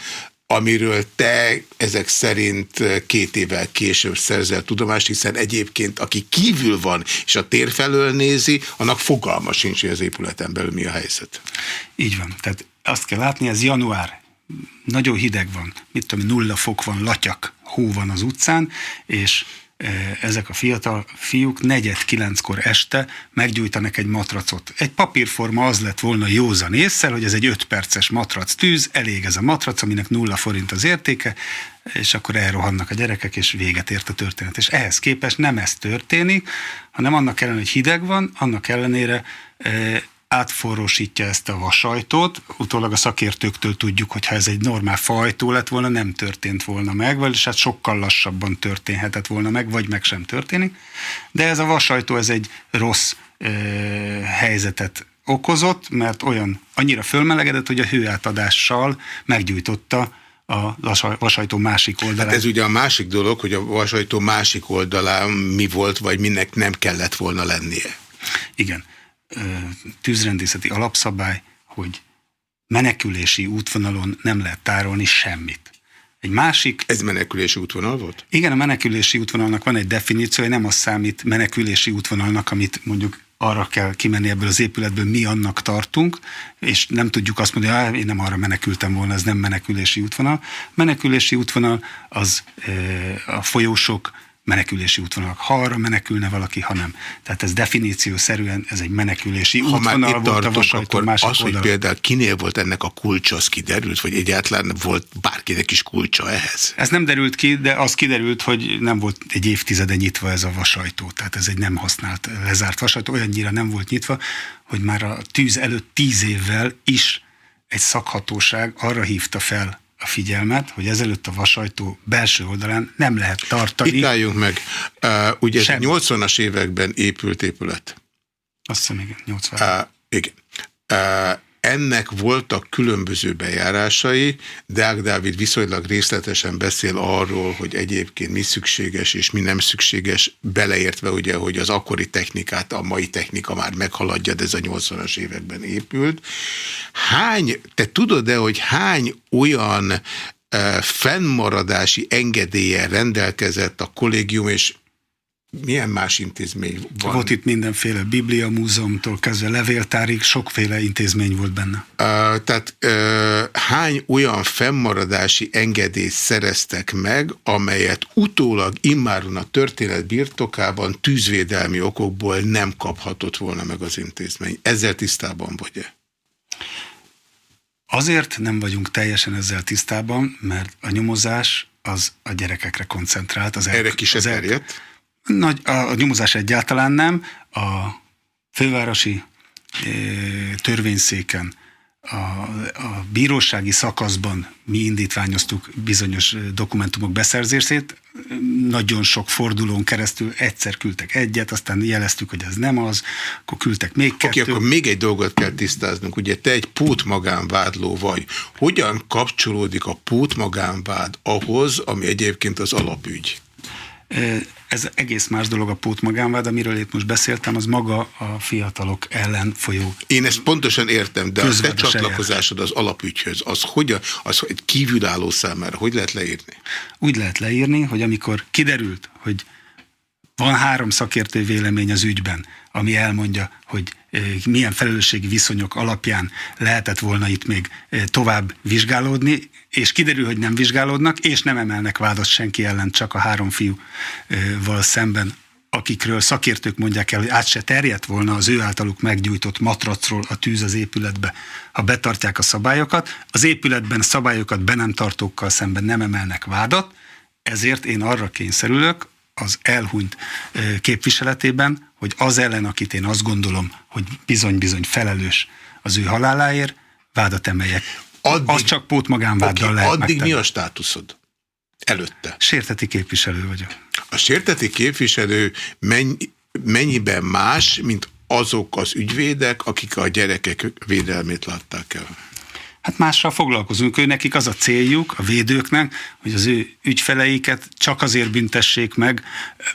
amiről te ezek szerint két évvel később szerzel tudomást, hiszen egyébként aki kívül van és a tér felől nézi, annak fogalma sincs, hogy az épületen belül mi a helyzet. Így van. Tehát azt kell látni, ez január. Nagyon hideg van, mit tudom, nulla fok van, latyak, hó van az utcán, és ezek a fiatal fiúk negyed kilenckor este meggyújtanak egy matracot. Egy papírforma az lett volna józan észsel, hogy ez egy öt perces matrac tűz, elég ez a matrac, aminek nulla forint az értéke, és akkor elrohannak a gyerekek, és véget ért a történet. És ehhez képest nem ez történik, hanem annak ellenére, hogy hideg van, annak ellenére átforrósítja ezt a vasajtót. Utólag a szakértőktől tudjuk, hogy ha ez egy normál fajtó lett volna, nem történt volna meg, vagyis hát sokkal lassabban történhetett volna meg, vagy meg sem történik. De ez a vasajtó, ez egy rossz ö, helyzetet okozott, mert olyan annyira fölmelegedett, hogy a hőátadással meggyújtotta a vasajtó másik oldalán. Hát ez ugye a másik dolog, hogy a vasajtó másik oldalán mi volt, vagy minek nem kellett volna lennie. Igen tűzrendészeti alapszabály, hogy menekülési útvonalon nem lehet tárolni semmit. Egy másik... Ez menekülési útvonal volt? Igen, a menekülési útvonalnak van egy definíciója, nem az számít menekülési útvonalnak, amit mondjuk arra kell kimenni ebből az épületből, mi annak tartunk, és nem tudjuk azt mondani, hogy én nem arra menekültem volna, ez nem menekülési útvonal. Menekülési útvonal az a folyósok menekülési útvonalak. Ha arra menekülne valaki, ha nem. Tehát ez definíciószerűen ez egy menekülési ha útvonal már itt volt tartunk, a akkor másik az, oldal. hogy például kinél volt ennek a kulcsa, az kiderült, vagy egyáltalán volt bárkinek is kulcsa ehhez? Ez nem derült ki, de az kiderült, hogy nem volt egy évtizede nyitva ez a vasajtó. Tehát ez egy nem használt, lezárt vasajtó, olyannyira nem volt nyitva, hogy már a tűz előtt tíz évvel is egy szakhatóság arra hívta fel a figyelmet, hogy ezelőtt a vasajtó belső oldalán nem lehet tartani. Itt álljunk meg. Uh, ugye ez 80-as években épült épület. Azt hiszem, igen, 80 uh, Igen. Uh, ennek voltak különböző bejárásai, Deák Dávid viszonylag részletesen beszél arról, hogy egyébként mi szükséges és mi nem szükséges, beleértve ugye, hogy az akkori technikát a mai technika már meghaladja, de ez a 80-as években épült. Hány, te tudod-e, hogy hány olyan eh, fennmaradási engedélye rendelkezett a kollégium, és milyen más intézmény van? Volt itt mindenféle Biblia múzeumtól kezdve levéltárig, sokféle intézmény volt benne. Uh, tehát uh, hány olyan fennmaradási engedélyt szereztek meg, amelyet utólag immáron a történet birtokában tűzvédelmi okokból nem kaphatott volna meg az intézmény? Ezzel tisztában vagy-e? Azért nem vagyunk teljesen ezzel tisztában, mert a nyomozás az a gyerekekre koncentrált. Az Erre ki se terjedt? Nagy, a, a nyomozás egyáltalán nem. A fővárosi e, törvényszéken a, a bírósági szakaszban mi indítványoztuk bizonyos dokumentumok beszerzését, nagyon sok fordulón keresztül egyszer küldtek egyet, aztán jeleztük, hogy ez nem az, akkor küldtek még kettőt. Oké, okay, akkor még egy dolgot kell tisztáznunk. Ugye te egy pótmagánvádló vagy. Hogyan kapcsolódik a pótmagánvád ahhoz, ami egyébként az alapügy? Ez egész más dolog a pótmagánvád, amiről itt most beszéltem, az maga a fiatalok ellen folyó. Én ezt pontosan értem, de a te csatlakozásod az alapügyhöz, az, hogy, az egy kívülálló számára, hogy lehet leírni? Úgy lehet leírni, hogy amikor kiderült, hogy van három szakértő vélemény az ügyben, ami elmondja, hogy milyen felelősségi viszonyok alapján lehetett volna itt még tovább vizsgálódni, és kiderül, hogy nem vizsgálódnak, és nem emelnek vádat senki ellen, csak a három fiúval szemben, akikről szakértők mondják el, hogy át se terjedt volna az ő általuk meggyújtott matracról a tűz az épületbe, ha betartják a szabályokat. Az épületben szabályokat be nem tartókkal szemben nem emelnek vádat, ezért én arra kényszerülök, az elhunyt képviseletében, hogy az ellen, akit én azt gondolom, hogy bizony-bizony felelős az ő haláláért, vádat emeljek. Addig, az csak pót magánváddal okay, lehet Addig megtenni. mi a státuszod? Előtte. Sérteti képviselő vagyok. A sérteti képviselő mennyi, mennyiben más, mint azok az ügyvédek, akik a gyerekek védelmét látták el? Hát mással foglalkozunk. Ő nekik az a céljuk, a védőknek, hogy az ő ügyfeleiket csak azért büntessék meg,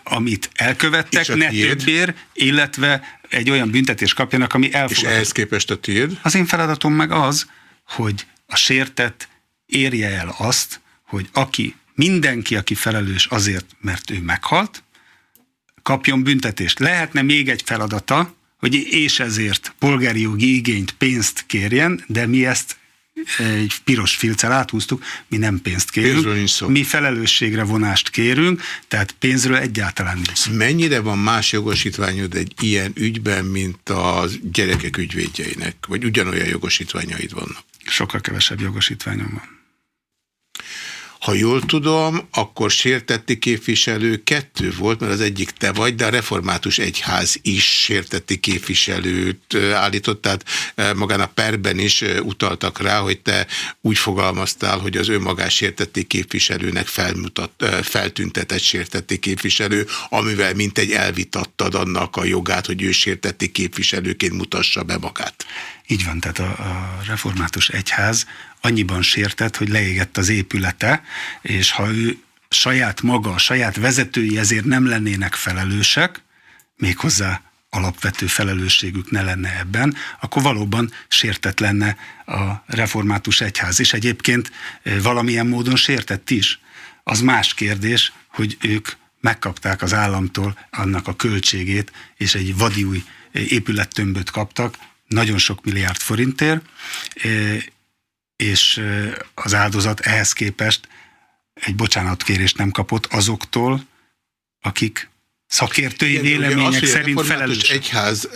amit elkövettek, ne többér, illetve egy olyan büntetés kapjanak, ami elfogadható. És ehhez képest a tiéd? Az én feladatom meg az, hogy a sértett érje el azt, hogy aki, mindenki, aki felelős azért, mert ő meghalt, kapjon büntetést. Lehetne még egy feladata, hogy és ezért polgári jogi igényt, pénzt kérjen, de mi ezt egy piros filccel áthúztuk, mi nem pénzt kérünk, mi felelősségre vonást kérünk, tehát pénzről egyáltalán nincs. Mennyire van más jogosítványod egy ilyen ügyben, mint a gyerekek ügyvédjeinek, vagy ugyanolyan jogosítványaid vannak? Sokkal kevesebb jogosítványom van. Ha jól tudom, akkor sértetti képviselő kettő volt, mert az egyik te vagy, de a református egyház is sértetti képviselőt állított, tehát magán a perben is utaltak rá, hogy te úgy fogalmaztál, hogy az önmagás sértetti képviselőnek felmutat, feltüntetett sértetti képviselő, amivel mintegy elvitattad annak a jogát, hogy ő sértetti képviselőként mutassa be magát. Így van, tehát a, a református egyház annyiban sértett, hogy leégett az épülete, és ha ő saját maga, saját vezetői ezért nem lennének felelősek, méghozzá alapvető felelősségük ne lenne ebben, akkor valóban sértett lenne a református egyház. És egyébként valamilyen módon sértett is. Az más kérdés, hogy ők megkapták az államtól annak a költségét, és egy vadi új épülettömböt kaptak, nagyon sok milliárd forintért, és az áldozat ehhez képest egy bocsánatkérést nem kapott azoktól, akik szakértői Igen, vélemények szerint felelős. egyház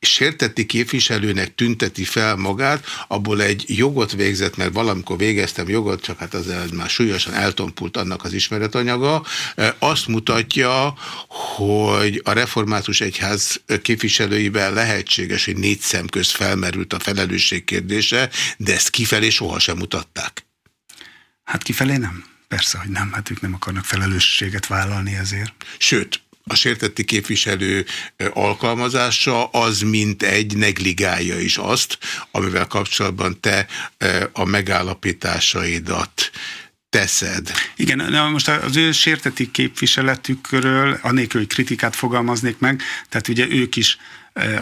sértetti képviselőnek tünteti fel magát, abból egy jogot végzett, mert valamikor végeztem jogot, csak hát az már súlyosan eltompult annak az ismeretanyaga, azt mutatja, hogy a református egyház képviselőiben lehetséges, hogy négy szem közt felmerült a felelősség kérdése, de ezt kifelé sohasem mutatták. Hát kifelé nem. Persze, hogy nem, hát ők nem akarnak felelősséget vállalni ezért. Sőt, a sértetti képviselő alkalmazása az mint egy negligálja is azt, amivel kapcsolatban te a megállapításaidat teszed. Igen, na most az ő sérteti képviseletükről, anélkül, hogy kritikát fogalmaznék meg, tehát ugye ők is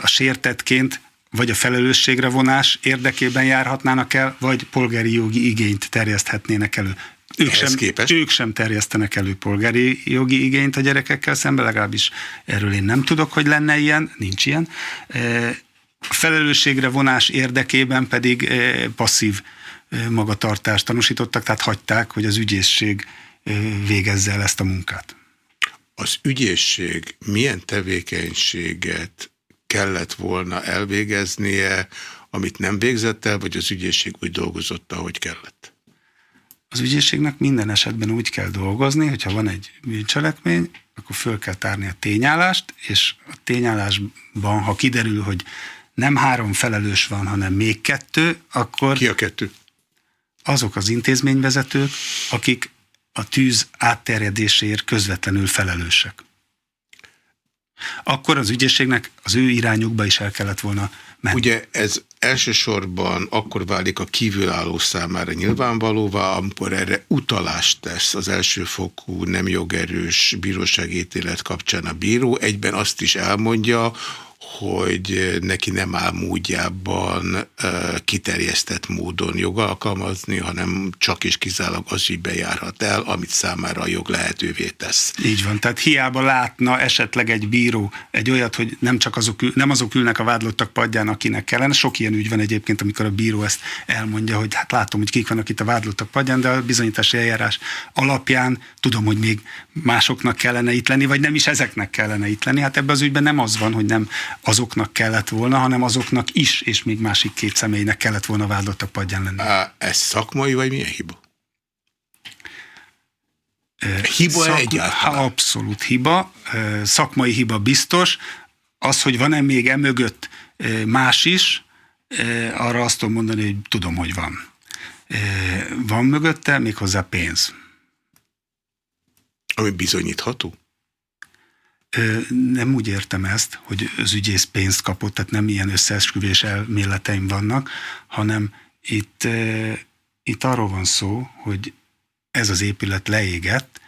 a sértetként vagy a felelősségre vonás érdekében járhatnának el, vagy polgári jogi igényt terjeszthetnének elő. Ők sem, képest? ők sem terjesztenek elő polgári jogi igényt a gyerekekkel szemben, legalábbis erről én nem tudok, hogy lenne ilyen, nincs ilyen. E, a felelősségre vonás érdekében pedig e, passzív e, magatartást tanúsítottak, tehát hagyták, hogy az ügyészség végezze el ezt a munkát. Az ügyészség milyen tevékenységet kellett volna elvégeznie, amit nem végzett el, vagy az ügyészség úgy dolgozott, ahogy kellett? Az ügyészségnek minden esetben úgy kell dolgozni, hogyha van egy bűncselekmény, akkor föl kell tárni a tényállást, és a tényállásban, ha kiderül, hogy nem három felelős van, hanem még kettő, akkor... Ki a kettő? Azok az intézményvezetők, akik a tűz átterjedéséért közvetlenül felelősek. Akkor az ügyészségnek az ő irányukba is el kellett volna menni. Ugye ez elsősorban akkor válik a kívülálló számára nyilvánvalóvá, amikor erre utalást tesz az elsőfokú nem jogerős bíróságítélet kapcsán a bíró, egyben azt is elmondja, hogy neki nem áll módjában kiterjesztett módon jogalkalmazni, hanem csak is kizárólag az ügybe járhat el, amit számára a jog lehetővé tesz. Így van, tehát hiába látna esetleg egy bíró egy olyat, hogy nem csak azok, nem azok ülnek a vádlottak padján, akinek kellene. Sok ilyen ügy van egyébként, amikor a bíró ezt elmondja, hogy hát látom, hogy kik vannak itt a vádlottak padján, de a bizonyítási eljárás alapján tudom, hogy még másoknak kellene itt lenni, vagy nem is ezeknek kellene itt lenni. Hát ebben az ügyben nem az van, hogy nem azoknak kellett volna, hanem azoknak is, és még másik két személynek kellett volna vádlottak padján lenni. Á, ez szakmai, vagy milyen hiba? Hiba Szak, egyáltalán? Abszolút hiba. Szakmai hiba biztos. Az, hogy van-e még emögött más is, arra azt tudom mondani, hogy tudom, hogy van. Van mögötte méghozzá pénz. Ami bizonyítható? Nem úgy értem ezt, hogy az ügyész pénzt kapott, tehát nem ilyen összeesküvés elméleteim vannak, hanem Itt, itt arról van szó, hogy ez az épület leégett,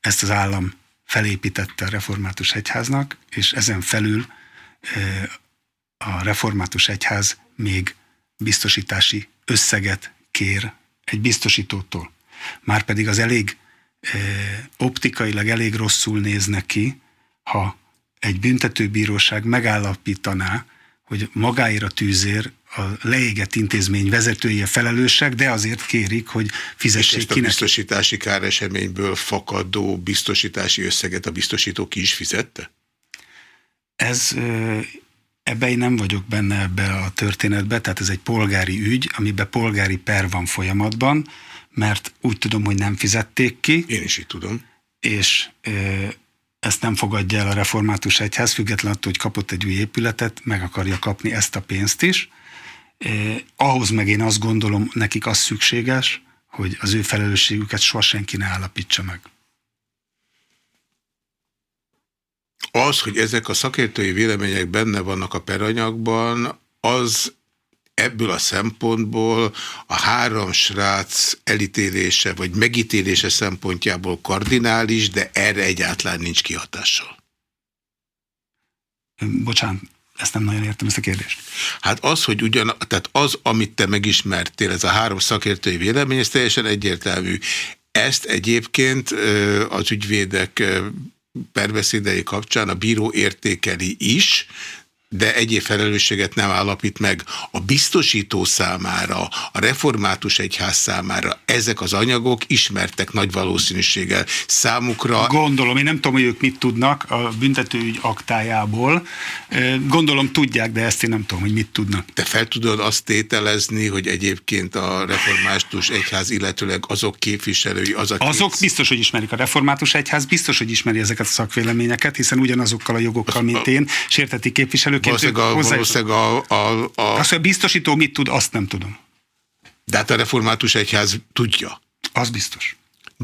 ezt az állam felépítette a református egyháznak, és ezen felül a református egyház még biztosítási összeget kér egy biztosítótól. Márpedig az elég optikailag elég rosszul néz neki, ha egy büntetőbíróság megállapítaná, hogy magáért a tűzér a leégett intézmény vezetője felelősek, de azért kérik, hogy fizessék ezt a biztosítási káreseményből fakadó biztosítási összeget a biztosító ki is fizette? Ez ebbe én nem vagyok benne ebbe a történetbe, tehát ez egy polgári ügy, amiben polgári per van folyamatban, mert úgy tudom, hogy nem fizették ki. Én is így tudom. És ezt nem fogadja el a református egyház, függetlenül attól, hogy kapott egy új épületet, meg akarja kapni ezt a pénzt is. Eh, ahhoz meg én azt gondolom, nekik az szükséges, hogy az ő felelősségüket soha senki ne állapítsa meg. Az, hogy ezek a szakértői vélemények benne vannak a peranyagban, az ebből a szempontból a három srác elítélése vagy megítélése szempontjából kardinális, de erre egyáltalán nincs kihatással. Bocsánat, ezt nem nagyon értem, ezt a kérdést. Hát az, hogy ugyan, tehát az, amit te megismertél, ez a három szakértői vélemény, ez teljesen egyértelmű. Ezt egyébként az ügyvédek perbeszédei kapcsán a bíró értékeli is, de egyéb felelősséget nem állapít meg. A biztosító számára, a református egyház számára ezek az anyagok ismertek nagy valószínűséggel számukra. Gondolom, én nem tudom, hogy ők mit tudnak a büntetőügy aktájából. Gondolom tudják, de ezt én nem tudom, hogy mit tudnak. Te fel tudod azt tételezni, hogy egyébként a református egyház, illetőleg azok képviselői, az a Azok két... biztos, hogy ismerik a református egyház, biztos, hogy ismeri ezeket a szakvéleményeket, hiszen ugyanazokkal a jogokkal, mint én, sérteti képviselő Valószínűleg a, valószínűleg a, a, a... Azt, hogy a biztosító mit tud, azt nem tudom. De hát a református egyház tudja. Az biztos.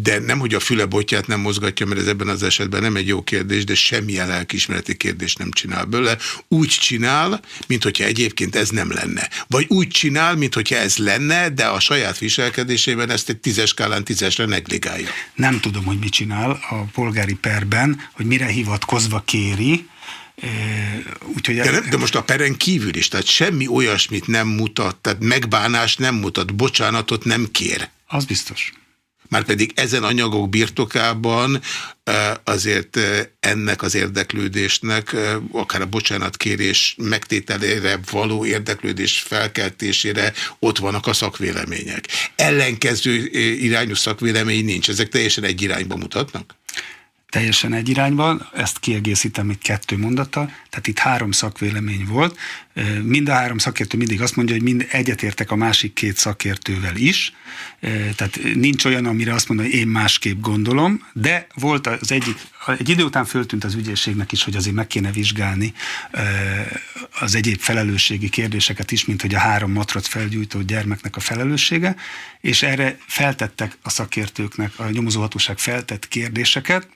De nem, hogy a füle botját nem mozgatja, mert ez ebben az esetben nem egy jó kérdés, de semmilyen lelkismereti kérdés nem csinál belőle. Úgy csinál, mint hogyha egyébként ez nem lenne. Vagy úgy csinál, mint hogyha ez lenne, de a saját viselkedésében ezt egy tízes skálán tízesre negligálja. Nem tudom, hogy mit csinál a polgári perben, hogy mire hivatkozva kéri, Úgyhogy de, de most a peren kívül is, tehát semmi olyasmit nem mutat, tehát megbánást nem mutat, bocsánatot nem kér. Az biztos. Márpedig ezen anyagok birtokában azért ennek az érdeklődésnek, akár a bocsánatkérés megtételére való érdeklődés felkeltésére ott vannak a szakvélemények. Ellenkező irányú szakvélemény nincs. Ezek teljesen egy irányba mutatnak? Teljesen egy irányban, ezt kiegészítem egy kettő mondattal, tehát itt három szakvélemény volt, mind a három szakértő mindig azt mondja, hogy mind egyetértek a másik két szakértővel is, tehát nincs olyan, amire azt mondom, hogy én másképp gondolom, de volt az egyik, egy idő után föltűnt az ügyészségnek is, hogy azért meg kéne vizsgálni az egyéb felelősségi kérdéseket is, mint hogy a három matrac felgyújtó gyermeknek a felelőssége, és erre feltettek a szakértőknek, a nyomozóhatóság feltett kérdéseket,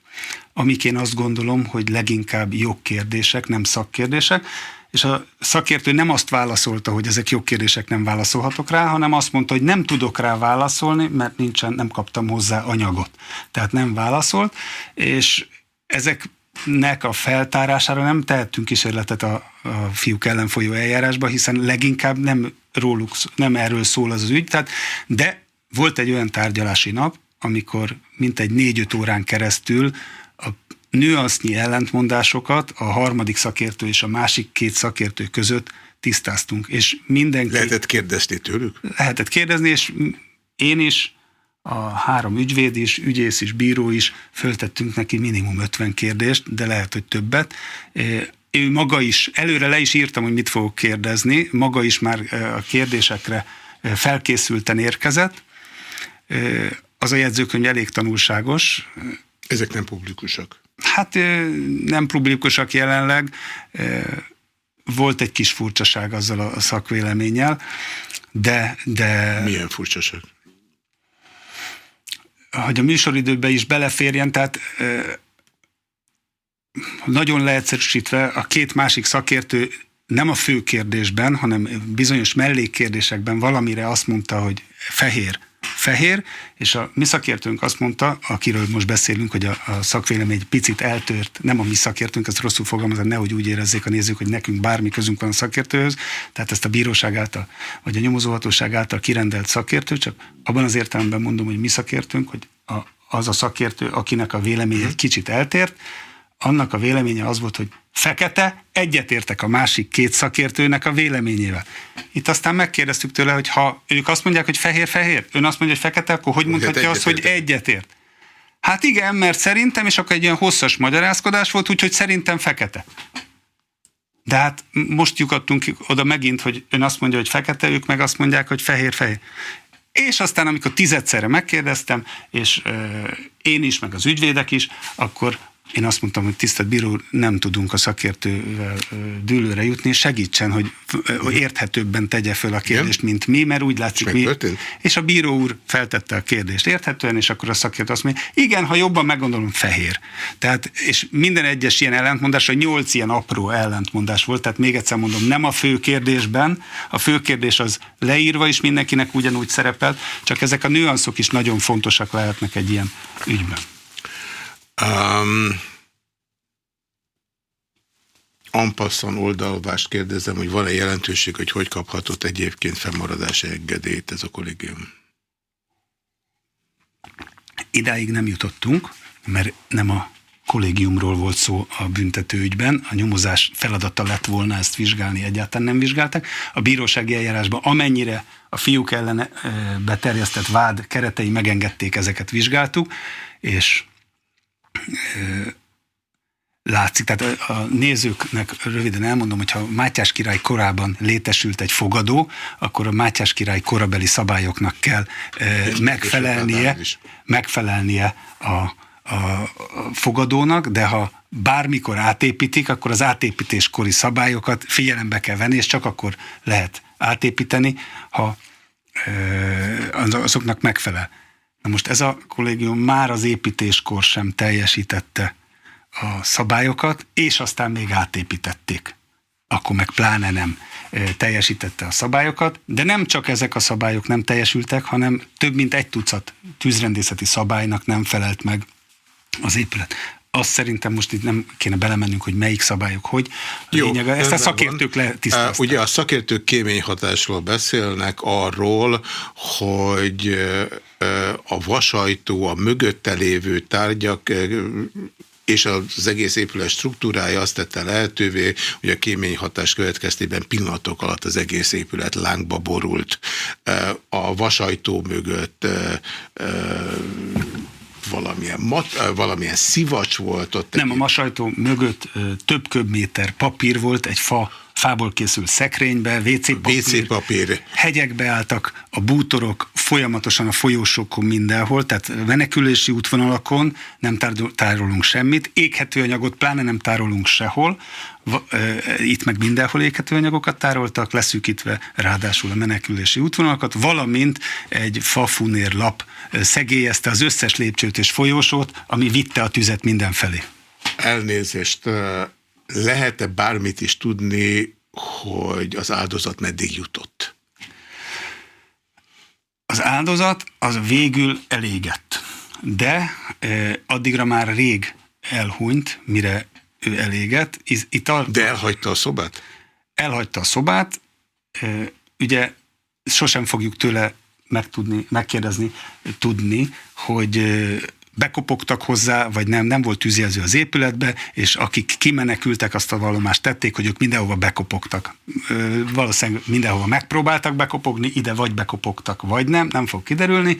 amik én azt gondolom, hogy leginkább jogkérdések, nem szakkérdések, és a szakértő nem azt válaszolta, hogy ezek jogkérdések nem válaszolhatok rá, hanem azt mondta, hogy nem tudok rá válaszolni, mert nincsen, nem kaptam hozzá anyagot. Tehát nem válaszolt, és ezeknek a feltárására nem tehetünk kísérletet a, a fiúk ellen folyó eljárásba, hiszen leginkább nem róluk, nem erről szól az, az ügy, tehát, de volt egy olyan tárgyalási nap, amikor mintegy négy-öt órán keresztül a nüansznyi ellentmondásokat a harmadik szakértő és a másik két szakértő között tisztáztunk. És mindenki... Lehetett kérdezni tőlük? Lehetett kérdezni, és én is, a három ügyvéd is, ügyész is, bíró is, föltettünk neki minimum 50 kérdést, de lehet, hogy többet. Ő maga is, előre le is írtam, hogy mit fogok kérdezni, maga is már a kérdésekre felkészülten érkezett. Az a jegyzőkönyv elég tanulságos. Ezek nem publikusak? Hát nem publikusak jelenleg. Volt egy kis furcsaság azzal a szakvéleménnyel, de... de Milyen furcsaság? Hogy a műsoridőbe is beleférjen, tehát nagyon leegyszerűsítve a két másik szakértő nem a fő kérdésben, hanem bizonyos mellékkérdésekben valamire azt mondta, hogy fehér, fehér, és a mi szakértőnk azt mondta, akiről most beszélünk, hogy a, a szakvélemény egy picit eltört, nem a mi szakértőnk, ezt rosszul fogalmazom, nehogy úgy érezzék a nézők, hogy nekünk bármi közünk van a szakértőhöz, tehát ezt a bíróság által, vagy a nyomozóhatóság által kirendelt szakértő, csak abban az értelemben mondom, hogy mi szakértőnk, hogy a, az a szakértő, akinek a véleménye egy kicsit eltért, annak a véleménye az volt, hogy fekete, egyetértek a másik két szakértőnek a véleményével. Itt aztán megkérdeztük tőle, hogy ha ők azt mondják, hogy fehér-fehér, ön azt mondja, hogy fekete, akkor hogy mondhatja azt, hogy egyetért? Hát igen, mert szerintem, és akkor egy ilyen hosszas magyarázkodás volt, úgyhogy szerintem fekete. De hát most lyukadtunk oda megint, hogy ön azt mondja, hogy fekete, ők meg azt mondják, hogy fehér-fehér. És aztán, amikor tizedszerre megkérdeztem, és ö, én is, meg az ügyvédek is, akkor én azt mondtam, hogy tisztelt bíró, nem tudunk a szakértővel dőlőre jutni, segítsen, hogy érthetőbben tegye föl a kérdést, mint mi, mert úgy látszik, mi... És a bíró úr feltette a kérdést érthetően, és akkor a szakértő azt mondja, igen, ha jobban meggondolom, fehér. Tehát, és minden egyes ilyen ellentmondás, a nyolc ilyen apró ellentmondás volt, tehát még egyszer mondom, nem a fő kérdésben, a fő kérdés az leírva is mindenkinek ugyanúgy szerepelt, csak ezek a nüanszok is nagyon fontosak lehetnek egy ilyen ügyben. Um, Ampasszon oldalvást kérdezem, hogy van-e jelentőség, hogy hogy kaphatott egyébként fennmaradási engedélyt ez a kollégium? Idáig nem jutottunk, mert nem a kollégiumról volt szó a büntetőügyben, a nyomozás feladata lett volna ezt vizsgálni, egyáltalán nem vizsgáltak. A bírósági eljárásban amennyire a fiúk ellen beterjesztett vád keretei megengedték, ezeket vizsgáltuk, és látszik. Tehát a nézőknek röviden elmondom, hogy ha Mátyás király korában létesült egy fogadó, akkor a Mátyás király korabeli szabályoknak kell megfelelnie, megfelelnie a, a fogadónak, de ha bármikor átépítik, akkor az átépítéskori szabályokat figyelembe kell venni, és csak akkor lehet átépíteni, ha azoknak megfelel. Na most ez a kollégium már az építéskor sem teljesítette a szabályokat, és aztán még átépítették. Akkor meg pláne nem teljesítette a szabályokat, de nem csak ezek a szabályok nem teljesültek, hanem több mint egy tucat tűzrendészeti szabálynak nem felelt meg az épület azt szerintem most itt nem kéne belemennünk, hogy melyik szabályok, hogy a Jó, lényeg, ezt a szakértők letisztázták. Ugye a szakértők kéményhatásról beszélnek arról, hogy a vasajtó, a mögötte lévő tárgyak és az egész épület struktúrája azt tette lehetővé, hogy a kéményhatás következtében pillanatok alatt az egész épület lángba borult. A vasajtó mögött valamilyen, mat, valamilyen szivacs volt ott. Nem, a masajtó mögött több köbméter papír volt, egy fa fából készült szekrénybe, WC papír, WC papír. Hegyekbe álltak a bútorok folyamatosan a folyósokon mindenhol, tehát menekülési útvonalakon nem tárolunk semmit, éghető anyagot pláne nem tárolunk sehol, itt meg mindenhol éghető anyagokat tároltak, leszűkítve ráadásul a menekülési útvonalakat, valamint egy fafunér lap szegélyezte az összes lépcsőt és folyósót, ami vitte a tüzet mindenfelé. Elnézést, lehet-e bármit is tudni, hogy az áldozat meddig jutott? Az áldozat az végül elégett, de eh, addigra már rég elhunyt, mire ő elégett. Itt a, de elhagyta a szobát? Elhagyta a szobát, ugye sosem fogjuk tőle megtudni, megkérdezni, tudni, hogy bekopogtak hozzá, vagy nem, nem volt tűzjelző az épületbe, és akik kimenekültek, azt a vallomást tették, hogy ők mindenhova bekopogtak. Valószínűleg mindenhova megpróbáltak bekopogni, ide vagy bekopogtak, vagy nem, nem fog kiderülni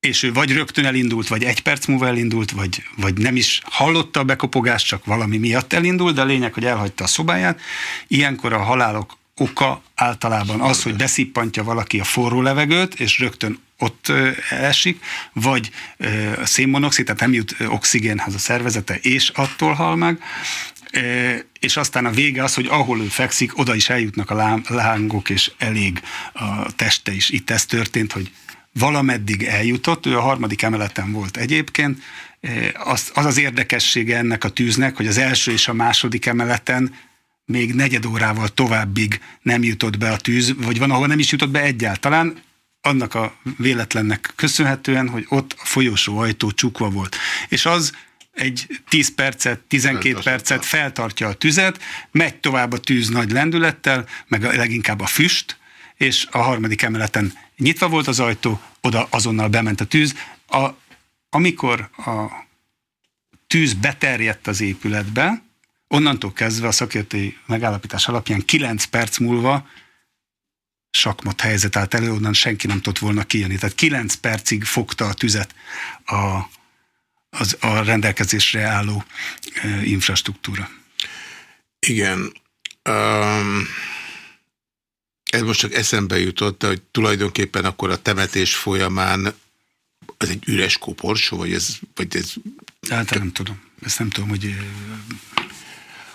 és ő vagy rögtön elindult, vagy egy perc múlva elindult, vagy, vagy nem is hallotta a bekopogást, csak valami miatt elindult, de a lényeg, hogy elhagyta a szobáját. Ilyenkor a halálok oka általában az, hogy beszippantja valaki a forró levegőt, és rögtön ott esik, vagy a szénmonoxid, tehát nem jut oxigénhez a szervezete, és attól hal meg, és aztán a vége az, hogy ahol ő fekszik, oda is eljutnak a lángok, és elég a teste is. Itt ez történt, hogy valameddig eljutott, ő a harmadik emeleten volt egyébként, az az, az érdekessége ennek a tűznek, hogy az első és a második emeleten még negyed órával továbbig nem jutott be a tűz, vagy van, ahol nem is jutott be egyáltalán, annak a véletlennek köszönhetően, hogy ott a folyosó ajtó csukva volt. És az egy 10 percet, 12 percet feltartja a tüzet, megy tovább a tűz nagy lendülettel, meg a, leginkább a füst, és a harmadik emeleten nyitva volt az ajtó, oda azonnal bement a tűz. A, amikor a tűz beterjedt az épületbe, onnantól kezdve a szakértői megállapítás alapján 9 perc múlva sakmat helyzet állt elő, onnan senki nem tudott volna kijönni. Tehát 9 percig fogta a tüzet a, az, a rendelkezésre álló e, infrastruktúra. Igen. Um, ez most csak eszembe jutott, hogy tulajdonképpen akkor a temetés folyamán ez egy üres koporsó, vagy ez... Vagy ez... Hát nem tudom. Ezt nem tudom, hogy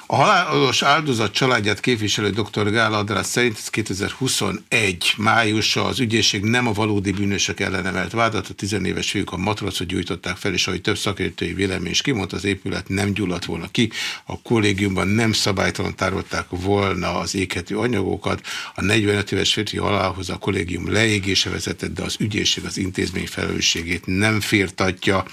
a halálos áldozat családját képviselő dr. Gál András szerint 2021 májusa az ügyészség nem a valódi bűnösök ellen emelt vádat, a tizenéves fiúk a matracot gyújtották fel, és ahogy több szakértői vélemény is kimondta, az épület nem gyulladt volna ki, a kollégiumban nem szabálytalan tárolták volna az éghető anyagokat, a 45 éves férfi halálhoz a kollégium leégése vezetett, de az ügyészség az intézmény felelősségét nem fértatja.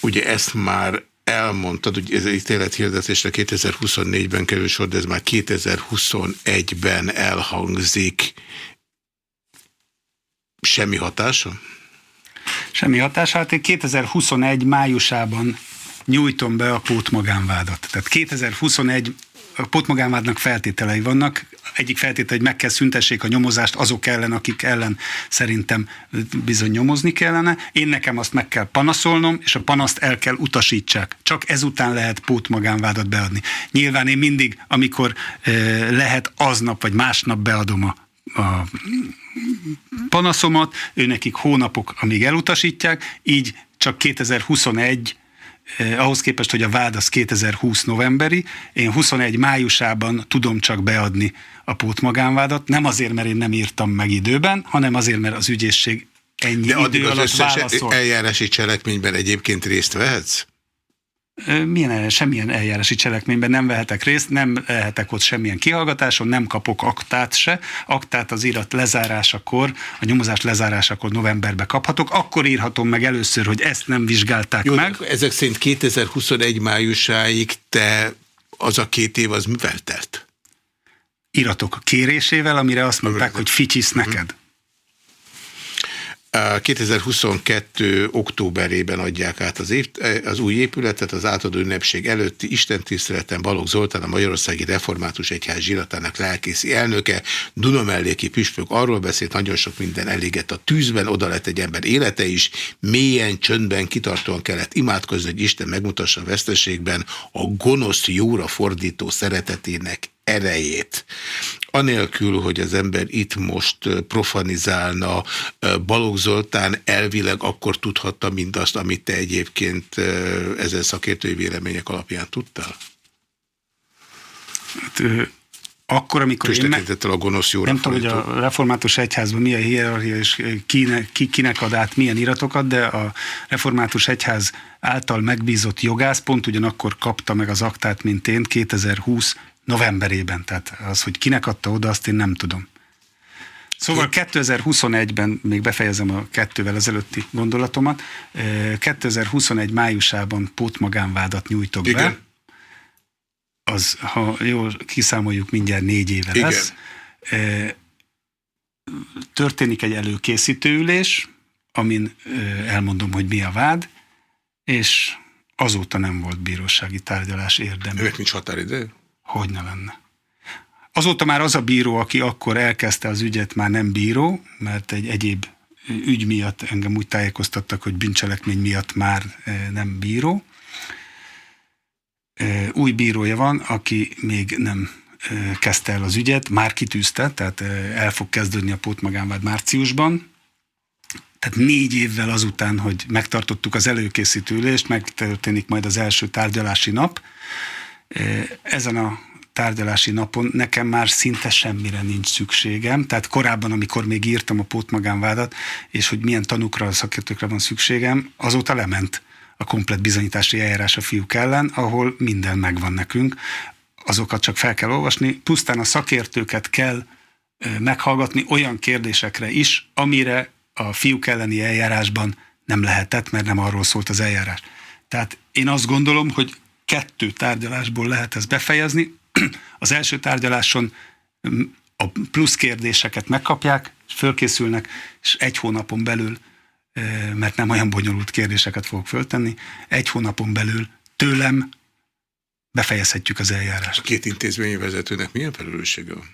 Ugye ezt már elmondtad, hogy ez ítélethirdetésre 2024-ben kerül sor, de ez már 2021-ben elhangzik. Semmi hatása? Semmi hatása. Hát én 2021 májusában nyújtom be a pótmagánvádat. Tehát 2021 a pótmagánvádnak feltételei vannak. Egyik feltétel, hogy meg kell szüntessék a nyomozást azok ellen, akik ellen szerintem bizony nyomozni kellene. Én nekem azt meg kell panaszolnom, és a panaszt el kell utasítsák. Csak ezután lehet pótmagánvádat beadni. Nyilván én mindig, amikor eh, lehet aznap vagy másnap beadom a, a panaszomat, ő nekik hónapok, amíg elutasítják, így csak 2021 Eh, ahhoz képest, hogy a vád az 2020 novemberi, én 21 májusában tudom csak beadni a pótmagánvádat, nem azért, mert én nem írtam meg időben, hanem azért, mert az ügyészség ennyi De idő az alatt válaszol. eljárási cselekményben egyébként részt vehetsz? Milyen, semmilyen eljárási cselekményben nem vehetek részt, nem lehetek ott semmilyen kihallgatáson, nem kapok aktát se. Aktát az irat lezárásakor, a nyomozás lezárásakor novemberbe kaphatok, akkor írhatom meg először, hogy ezt nem vizsgálták Jó, meg. Ezek szerint 2021 májusáig te az a két év az mivel telt? Iratok kérésével, amire azt mondták, hogy ficsisz neked. 2022. októberében adják át az, év, az új épületet, az átadó ünnepség előtti istentiszteleten Balogh Zoltán, a Magyarországi Református Egyház zsiratának lelkészi elnöke, Dunamelléki püspök arról beszélt, nagyon sok minden elégett a tűzben, oda lett egy ember élete is, mélyen, csöndben, kitartóan kellett imádkozni, hogy Isten megmutassa a veszteségben a gonosz jóra fordító szeretetének erejét. Anélkül, hogy az ember itt most profanizálna, Balogh Zoltán elvileg akkor tudhatta mindazt, amit te egyébként ezen szakértői vélemények alapján tudtál? Hát, akkor, amikor én me- a gonosz jóra Nem tudom, hogy a református egyházban milyen hierarchia és kinek, ki, kinek ad át milyen iratokat, de a református egyház által megbízott jogász pont ugyanakkor kapta meg az aktát, mint én 2020 novemberében, tehát az, hogy kinek adta oda, azt én nem tudom. Szóval 2021-ben, még befejezem a kettővel ezelőtti gondolatomat, 2021 májusában pótmagánvádat nyújtok Igen. be, az, ha jól kiszámoljuk, mindjárt négy éve Igen. lesz. Történik egy előkészítőülés, amin elmondom, hogy mi a vád, és azóta nem volt bírósági tárgyalás érdemi. Ők nincs határidő? Hogy ne lenne. Azóta már az a bíró, aki akkor elkezdte az ügyet, már nem bíró, mert egy egyéb ügy miatt engem úgy tájékoztattak, hogy bűncselekmény miatt már eh, nem bíró. Eh, új bírója van, aki még nem eh, kezdte el az ügyet, már kitűzte, tehát el fog kezdődni a pótmagánvád márciusban, tehát négy évvel azután, hogy megtartottuk az előkészítőlést, megtörténik majd az első tárgyalási nap, ezen a tárgyalási napon nekem már szinte semmire nincs szükségem. Tehát korábban, amikor még írtam a pótmagánvádat, és hogy milyen tanukra, szakértőkre van szükségem, azóta lement a komplet bizonyítási eljárás a fiúk ellen, ahol minden megvan nekünk, azokat csak fel kell olvasni, pusztán a szakértőket kell meghallgatni olyan kérdésekre is, amire a fiúk elleni eljárásban nem lehetett, mert nem arról szólt az eljárás. Tehát én azt gondolom, hogy kettő tárgyalásból lehet ezt befejezni. Az első tárgyaláson a plusz kérdéseket megkapják, és fölkészülnek, és egy hónapon belül, mert nem olyan bonyolult kérdéseket fogok föltenni, egy hónapon belül tőlem befejezhetjük az eljárást. A két intézményi vezetőnek milyen felelőssége van?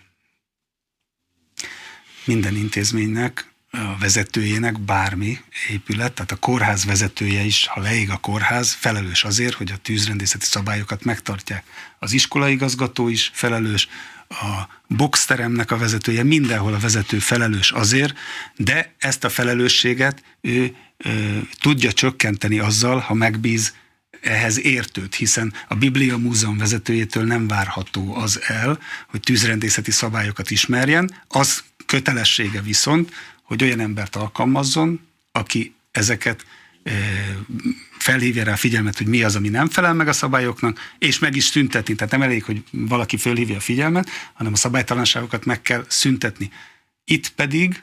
Minden intézménynek a vezetőjének bármi épület, tehát a kórház vezetője is, ha leég a kórház, felelős azért, hogy a tűzrendészeti szabályokat megtartják. Az iskolaigazgató is felelős, a boxteremnek a vezetője, mindenhol a vezető felelős azért, de ezt a felelősséget ő, ő tudja csökkenteni azzal, ha megbíz ehhez értőt, hiszen a Biblia Múzeum vezetőjétől nem várható az el, hogy tűzrendészeti szabályokat ismerjen, az kötelessége viszont, hogy olyan embert alkalmazzon, aki ezeket felhívja rá a figyelmet, hogy mi az, ami nem felel meg a szabályoknak, és meg is szüntetni. Tehát nem elég, hogy valaki fölhívja a figyelmet, hanem a szabálytalanságokat meg kell szüntetni. Itt pedig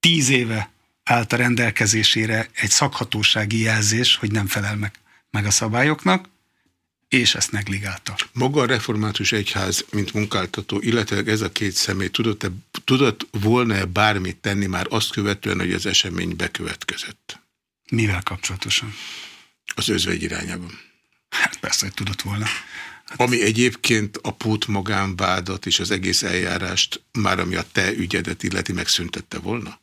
tíz éve állt a rendelkezésére egy szakhatósági jelzés, hogy nem felel meg, meg a szabályoknak, és ezt negligálta. Maga a református egyház, mint munkáltató, illetve ez a két személy tudott, -e, tudott volna-e bármit tenni már azt követően, hogy az esemény bekövetkezett? Mivel kapcsolatosan? Az özvegy irányában. Hát persze, hogy tudott volna. Hát... Ami egyébként a pút magánvádat és az egész eljárást, már ami a te ügyedet illeti, megszüntette volna?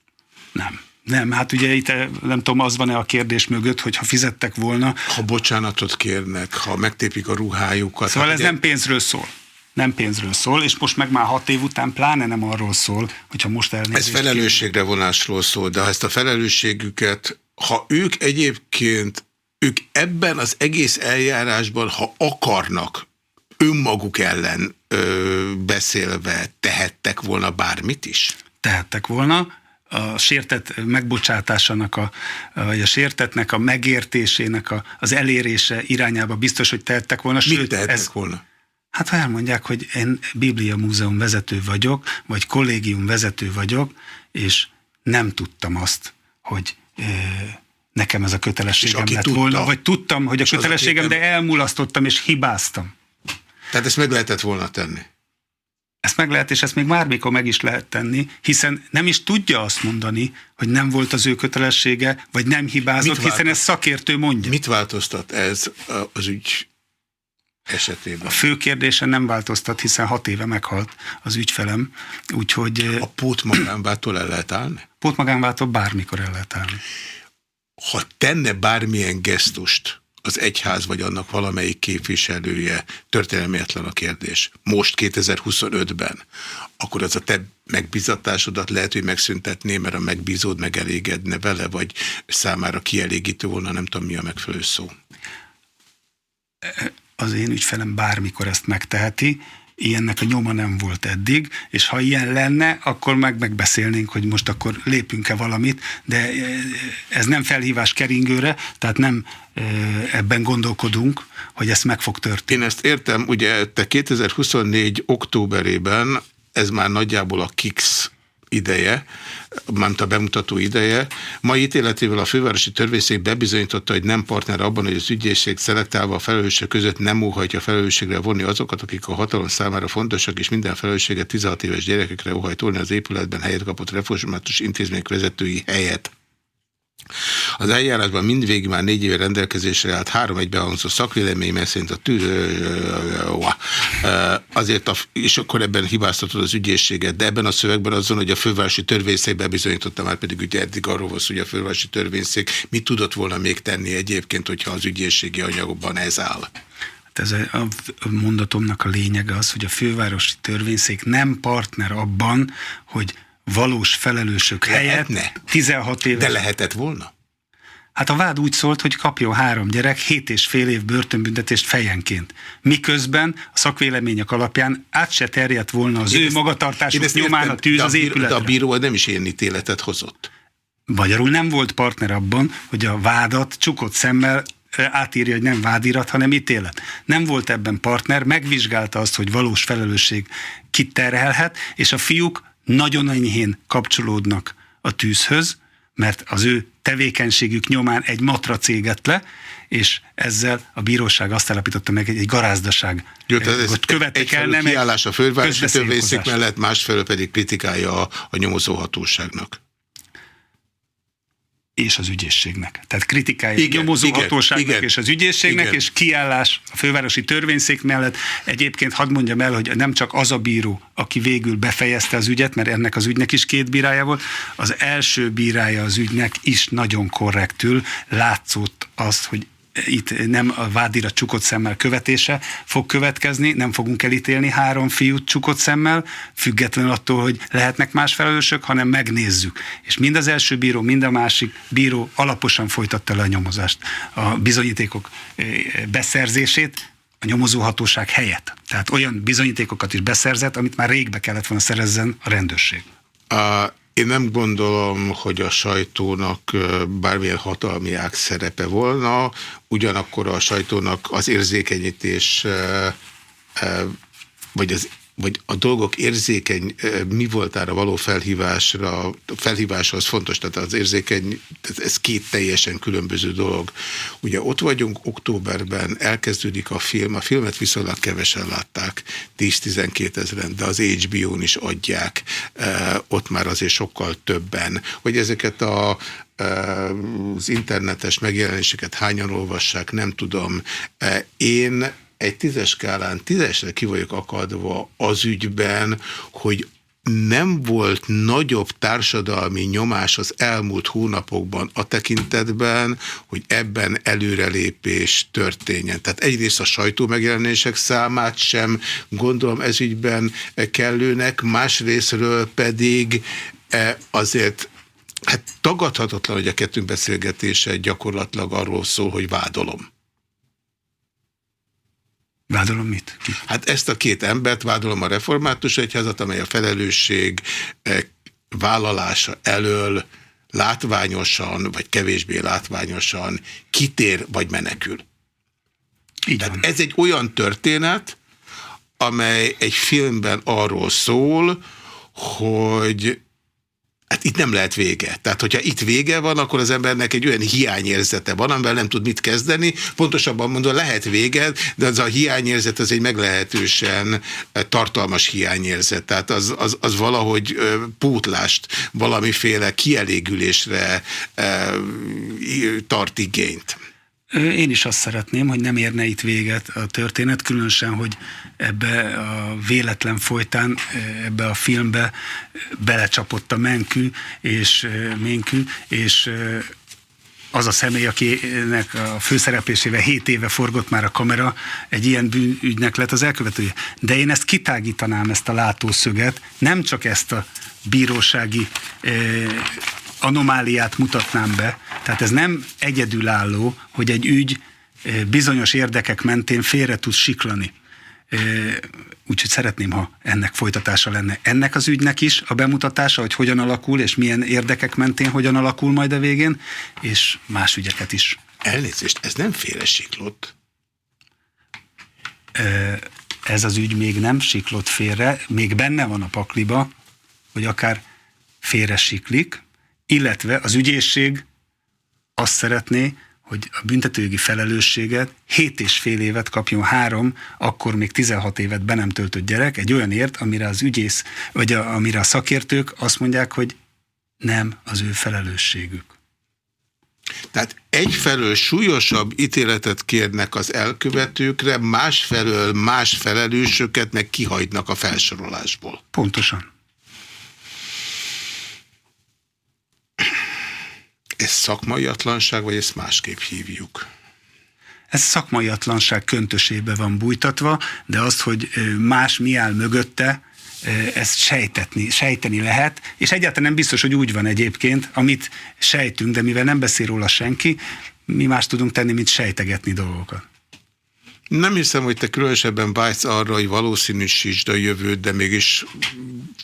Nem. Nem, hát ugye itt nem tudom, az van-e a kérdés mögött, hogy ha fizettek volna. Ha bocsánatot kérnek, ha megtépik a ruhájukat. Szóval hát ez ugye... nem pénzről szól. Nem pénzről szól, és most meg már hat év után pláne nem arról szól, hogyha most elnézést Ez felelősségre vonásról szól, de ha ezt a felelősségüket, ha ők egyébként, ők ebben az egész eljárásban, ha akarnak önmaguk ellen ö, beszélve, tehettek volna bármit is? Tehettek volna, a sértett megbocsátásának, a, vagy a sértetnek a megértésének a, az elérése irányába biztos, hogy tehettek volna. Mit Sőt, ez, volna? Hát ha elmondják, hogy én Biblia Múzeum vezető vagyok, vagy kollégium vezető vagyok, és nem tudtam azt, hogy e, nekem ez a kötelességem lett tudta, volna, vagy tudtam, hogy a kötelességem, de elmulasztottam és hibáztam. Tehát ezt meg lehetett volna tenni? Ezt meg lehet, és ezt még bármikor meg is lehet tenni, hiszen nem is tudja azt mondani, hogy nem volt az ő kötelessége, vagy nem hibázott, hiszen ez szakértő mondja. Mit változtat ez az ügy esetében? A fő kérdése nem változtat, hiszen hat éve meghalt az ügyfelem, úgyhogy... A pótmagánvától el lehet állni? Pótmagánvától bármikor el lehet állni. Ha tenne bármilyen gesztust, az egyház vagy annak valamelyik képviselője, történelmetlen a kérdés, most 2025-ben, akkor az a te megbizatásodat lehet, hogy megszüntetné, mert a megbízód megelégedne vele, vagy számára kielégítő volna, nem tudom mi a megfelelő szó. Az én ügyfelem bármikor ezt megteheti, ilyennek a nyoma nem volt eddig, és ha ilyen lenne, akkor meg megbeszélnénk, hogy most akkor lépünk-e valamit, de ez nem felhívás keringőre, tehát nem ebben gondolkodunk, hogy ezt meg fog történni. Én ezt értem, ugye te 2024 októberében, ez már nagyjából a KIX ideje, ment a bemutató ideje. Ma ítéletével a fővárosi törvényszék bebizonyította, hogy nem partner abban, hogy az ügyészség szelektálva a felelősség között nem óhajtja felelősségre vonni azokat, akik a hatalom számára fontosak, és minden felelősséget 16 éves gyerekekre óhajtolni az épületben helyet kapott református intézmények vezetői helyet. Az eljárásban mindvégig már négy éve rendelkezésre állt három egybehangzó szakvélemény, mert szerint a tűz... Azért, a, és akkor ebben hibáztatod az ügyészséget, de ebben a szövegben azon, hogy a fővárosi törvényszék bebizonyította már pedig ugye eddig arról volt, hogy a fővárosi törvényszék mit tudott volna még tenni egyébként, hogyha az ügyészségi anyagokban ez áll. Hát ez a mondatomnak a lényege az, hogy a fővárosi törvényszék nem partner abban, hogy valós felelősök Lehetne. helyett 16 éves... De lehetett volna? Hát a vád úgy szólt, hogy kapjon három gyerek, hét és fél év börtönbüntetést fejenként. Miközben a szakvélemények alapján át se terjedt volna az én ő ezt, magatartásuk nyomán értem, a tűz az épületre. De a bíró nem is ilyen ítéletet hozott. Magyarul nem volt partner abban, hogy a vádat csukott szemmel átírja, hogy nem vádirat, hanem ítélet. Nem volt ebben partner, megvizsgálta azt, hogy valós felelősség kiterhelhet, és a fiúk nagyon enyhén kapcsolódnak a tűzhöz, mert az ő tevékenységük nyomán egy matra céget le, és ezzel a bíróság azt állapította meg, hogy egy garázdaság Jó, ez követek el, nem kiállás a fővárosi törvényszék mellett, másfelől pedig kritikája a, a nyomozóhatóságnak és az ügyészségnek. Tehát kritikája igen, a nyomozóhatóságnak igen, és az ügyészségnek, igen. és kiállás a fővárosi törvényszék mellett. Egyébként hadd mondjam el, hogy nem csak az a bíró, aki végül befejezte az ügyet, mert ennek az ügynek is két bírája volt, az első bírája az ügynek is nagyon korrektül látszott azt, hogy itt nem a vádira csukott szemmel követése fog következni, nem fogunk elítélni három fiút csukott szemmel, függetlenül attól, hogy lehetnek más felelősök, hanem megnézzük. És mind az első bíró, mind a másik bíró alaposan folytatta le a nyomozást, a bizonyítékok eh, beszerzését, a nyomozóhatóság helyett. Tehát olyan bizonyítékokat is beszerzett, amit már régbe kellett volna szerezzen a rendőrség. A én nem gondolom, hogy a sajtónak bármilyen hatalmi ág szerepe volna, ugyanakkor a sajtónak az érzékenyítés vagy az vagy a dolgok érzékeny mi voltára való felhívásra, felhívásra az fontos, tehát az érzékeny, ez két teljesen különböző dolog. Ugye ott vagyunk októberben, elkezdődik a film, a filmet viszonylag kevesen látták, 10-12 ezeren, de az HBO-n is adják, ott már azért sokkal többen, hogy ezeket a az internetes megjelenéseket hányan olvassák, nem tudom. Én egy tízes skálán tízesre ki vagyok akadva az ügyben, hogy nem volt nagyobb társadalmi nyomás az elmúlt hónapokban a tekintetben, hogy ebben előrelépés történjen. Tehát egyrészt a sajtó megjelenések számát sem gondolom ezügyben kellőnek, másrésztről pedig e, azért hát tagadhatatlan, hogy a kettőnk beszélgetése gyakorlatilag arról szól, hogy vádolom. Vádolom mit? Ki? Hát ezt a két embert vádolom a református egyházat, amely a felelősség eh, vállalása elől látványosan, vagy kevésbé látványosan kitér, vagy menekül. Így Tehát ez egy olyan történet, amely egy filmben arról szól, hogy Hát itt nem lehet vége. Tehát, hogyha itt vége van, akkor az embernek egy olyan hiányérzete van, amivel nem tud mit kezdeni. Pontosabban mondom, lehet vége, de az a hiányérzet az egy meglehetősen eh, tartalmas hiányérzet. Tehát az, az, az valahogy eh, pótlást, valamiféle kielégülésre eh, tart igényt. Én is azt szeretném, hogy nem érne itt véget a történet, különösen, hogy ebbe a véletlen folytán, ebbe a filmbe belecsapott a menkű és ménkű, és az a személy, akinek a főszereplésével 7 éve forgott már a kamera, egy ilyen bűnügynek lett az elkövetője. De én ezt kitágítanám, ezt a látószöget, nem csak ezt a bírósági anomáliát mutatnám be. Tehát ez nem egyedülálló, hogy egy ügy bizonyos érdekek mentén félre tud siklani. Úgyhogy szeretném, ha ennek folytatása lenne. Ennek az ügynek is a bemutatása, hogy hogyan alakul, és milyen érdekek mentén hogyan alakul majd a végén, és más ügyeket is. Elnézést, ez nem félre siklott? Ez az ügy még nem siklott félre, még benne van a pakliba, hogy akár félre siklik, illetve az ügyészség azt szeretné, hogy a büntetőjogi felelősséget 7 és fél évet kapjon három, akkor még 16 évet be nem töltött gyerek, egy olyan ért, amire az ügyész, vagy a, amire a szakértők azt mondják, hogy nem az ő felelősségük. Tehát egyfelől súlyosabb ítéletet kérnek az elkövetőkre, másfelől más felelősöket meg kihagynak a felsorolásból. Pontosan. Ez szakmai atlanság, vagy ezt másképp hívjuk? Ez szakmai atlanság köntösébe van bújtatva, de azt, hogy más mi áll mögötte, ezt sejtetni, sejteni lehet, és egyáltalán nem biztos, hogy úgy van egyébként, amit sejtünk, de mivel nem beszél róla senki, mi más tudunk tenni, mint sejtegetni dolgokat. Nem hiszem, hogy te különösebben vágysz arra, hogy valószínűsítsd a jövőt, de mégis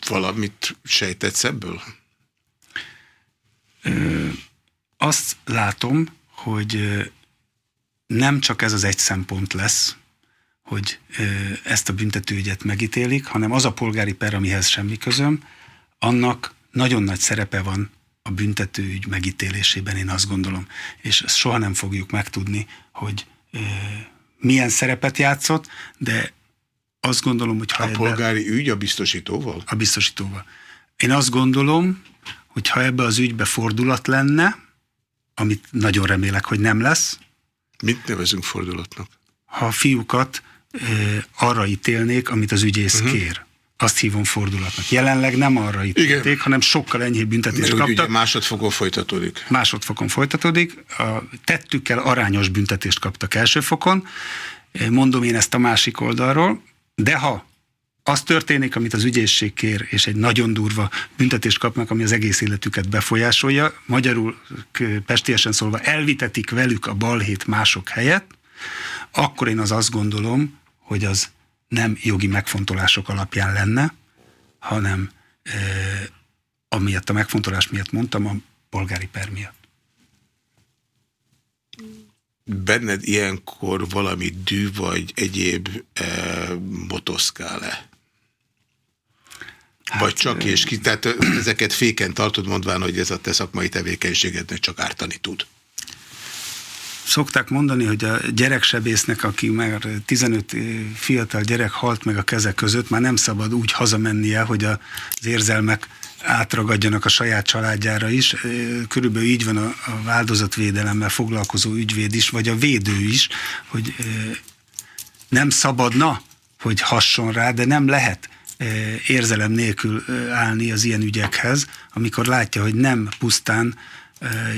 valamit sejtetsz ebből? Ö azt látom, hogy nem csak ez az egy szempont lesz, hogy ezt a büntetőügyet megítélik, hanem az a polgári per, amihez semmi közöm, annak nagyon nagy szerepe van a büntetőügy megítélésében, én azt gondolom. És ezt soha nem fogjuk megtudni, hogy milyen szerepet játszott, de azt gondolom, hogy ha... A polgári ügy a biztosítóval? A biztosítóval. Én azt gondolom, hogy ha ebbe az ügybe fordulat lenne, amit nagyon remélek, hogy nem lesz. Mit nevezünk fordulatnak? Ha a fiúkat e, arra ítélnék, amit az ügyész uh-huh. kér. Azt hívom fordulatnak. Jelenleg nem arra ítélték, Igen. hanem sokkal enyhébb büntetést kaptak. Ugye másodfokon folytatódik. Másodfokon folytatódik. A tettükkel arányos büntetést kaptak első fokon. Mondom én ezt a másik oldalról. De ha az történik, amit az ügyészség kér, és egy nagyon durva büntetést kapnak, ami az egész életüket befolyásolja, magyarul pestiesen szólva elvitetik velük a balhét mások helyett, akkor én az azt gondolom, hogy az nem jogi megfontolások alapján lenne, hanem e, amiatt a megfontolás miatt mondtam, a polgári per miatt. Benned ilyenkor valami dű vagy egyéb e, motoszkál-e? Hát, Vagy csak és ki, tehát ezeket féken tartod, mondván, hogy ez a te szakmai tevékenységednek csak ártani tud. Szokták mondani, hogy a gyereksebésznek, aki már 15 fiatal gyerek halt meg a keze között, már nem szabad úgy hazamennie, hogy az érzelmek átragadjanak a saját családjára is. Körülbelül így van a, a foglalkozó ügyvéd is, vagy a védő is, hogy nem szabadna, hogy hasson rá, de nem lehet érzelem nélkül állni az ilyen ügyekhez, amikor látja, hogy nem pusztán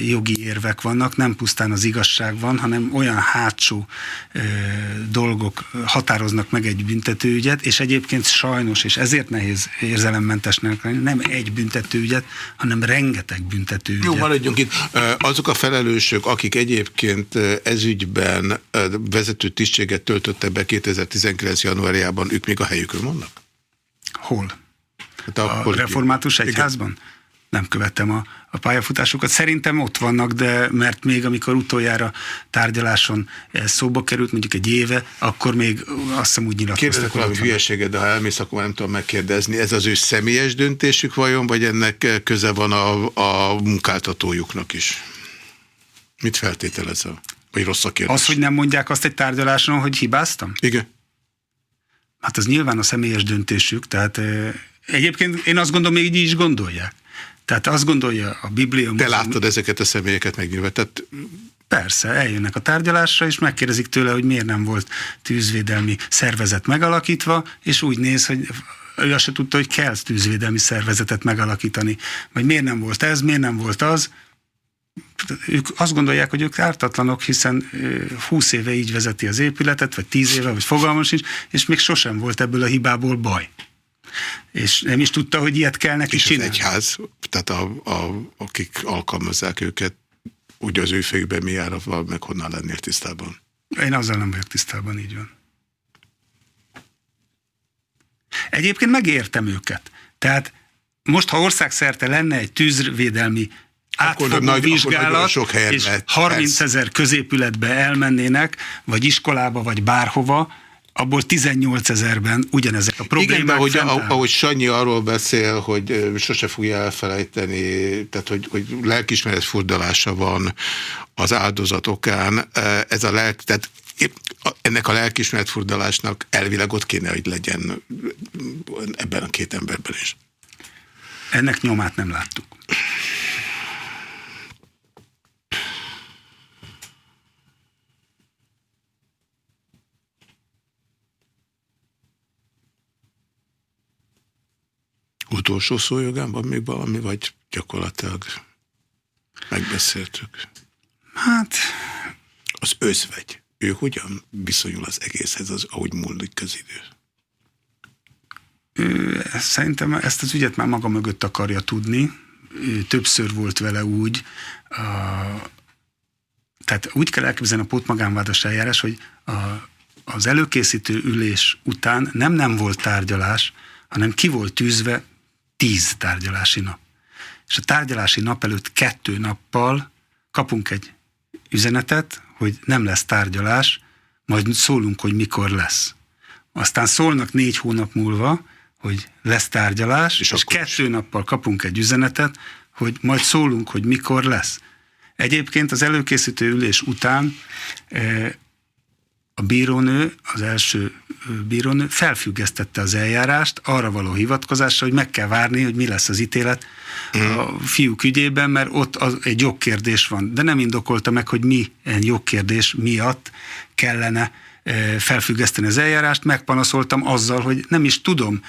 jogi érvek vannak, nem pusztán az igazság van, hanem olyan hátsó dolgok határoznak meg egy büntetőügyet, és egyébként sajnos, és ezért nehéz érzelemmentesnek lenni, nem egy büntetőügyet, hanem rengeteg büntetőügyet. Jó, maradjunk itt. Azok a felelősök, akik egyébként ezügyben vezető tisztséget töltöttek be 2019. januárjában, ők még a helyükön vannak? Hol? Hát a, a református egyházban? Igen. Nem követtem a, a pályafutásokat. Szerintem ott vannak, de mert még amikor utoljára tárgyaláson szóba került, mondjuk egy éve, akkor még azt hiszem úgy nyilatkoztak. Kérdezek valami hülyeséget, de ha elmész, akkor nem tudom megkérdezni. Ez az ő személyes döntésük vajon, vagy ennek köze van a, a munkáltatójuknak is? Mit feltételezel? Vagy rossz a kérdés? Az, hogy nem mondják azt egy tárgyaláson, hogy hibáztam? Igen. Hát az nyilván a személyes döntésük, tehát egyébként én azt gondolom, még így is gondolják. Tehát azt gondolja a Biblia... Te láttad ezeket a személyeket megnyilván? Persze, eljönnek a tárgyalásra, és megkérdezik tőle, hogy miért nem volt tűzvédelmi szervezet megalakítva, és úgy néz, hogy ő azt se tudta, hogy kell tűzvédelmi szervezetet megalakítani. Vagy miért nem volt ez, miért nem volt az ők azt gondolják, hogy ők ártatlanok, hiszen 20 éve így vezeti az épületet, vagy 10 éve, vagy fogalmam sincs, és még sosem volt ebből a hibából baj. És nem is tudta, hogy ilyet kell neki és csinálni. És egyház, tehát a, a, akik alkalmazzák őket, úgy az ő fejükben mi jár, meg honnan lennél tisztában? Én azzal nem vagyok tisztában, így van. Egyébként megértem őket. Tehát most, ha országszerte lenne egy tűzvédelmi átfogó nagy, vizsgálat, sok és lehet, 30 ezer középületbe elmennének, vagy iskolába, vagy bárhova, abból 18 ezerben ugyanezek a problémák Igen, de ahogy, ahogy Sanyi arról beszél, hogy sose fogja elfelejteni, tehát hogy, hogy lelkismeret furdalása van az áldozatokán, ez a lelk, tehát ennek a lelkismeretfurdalásnak elvileg ott kéne, hogy legyen ebben a két emberben is. Ennek nyomát nem láttuk. Utolsó szójogán van még valami, vagy gyakorlatilag megbeszéltük? Hát... Az özvegy. Ő hogyan viszonyul az egészhez, az, ahogy múlik az idő? Ő, szerintem ezt az ügyet már maga mögött akarja tudni. Ő többször volt vele úgy, a, tehát úgy kell elképzelni a pótmagánvádas eljárás, hogy a, az előkészítő ülés után nem nem volt tárgyalás, hanem ki volt tűzve tíz tárgyalási nap. És a tárgyalási nap előtt kettő nappal kapunk egy üzenetet, hogy nem lesz tárgyalás, majd szólunk, hogy mikor lesz. Aztán szólnak négy hónap múlva, hogy lesz tárgyalás, és, és kettő nappal kapunk egy üzenetet, hogy majd szólunk, hogy mikor lesz. Egyébként az előkészítő ülés után eh, a bírónő, az első bírónő felfüggesztette az eljárást arra való hivatkozásra, hogy meg kell várni, hogy mi lesz az ítélet mm. a fiúk ügyében, mert ott az, egy jogkérdés van. De nem indokolta meg, hogy mi egy jogkérdés miatt kellene felfüggeszteni az eljárást, megpanaszoltam azzal, hogy nem is tudom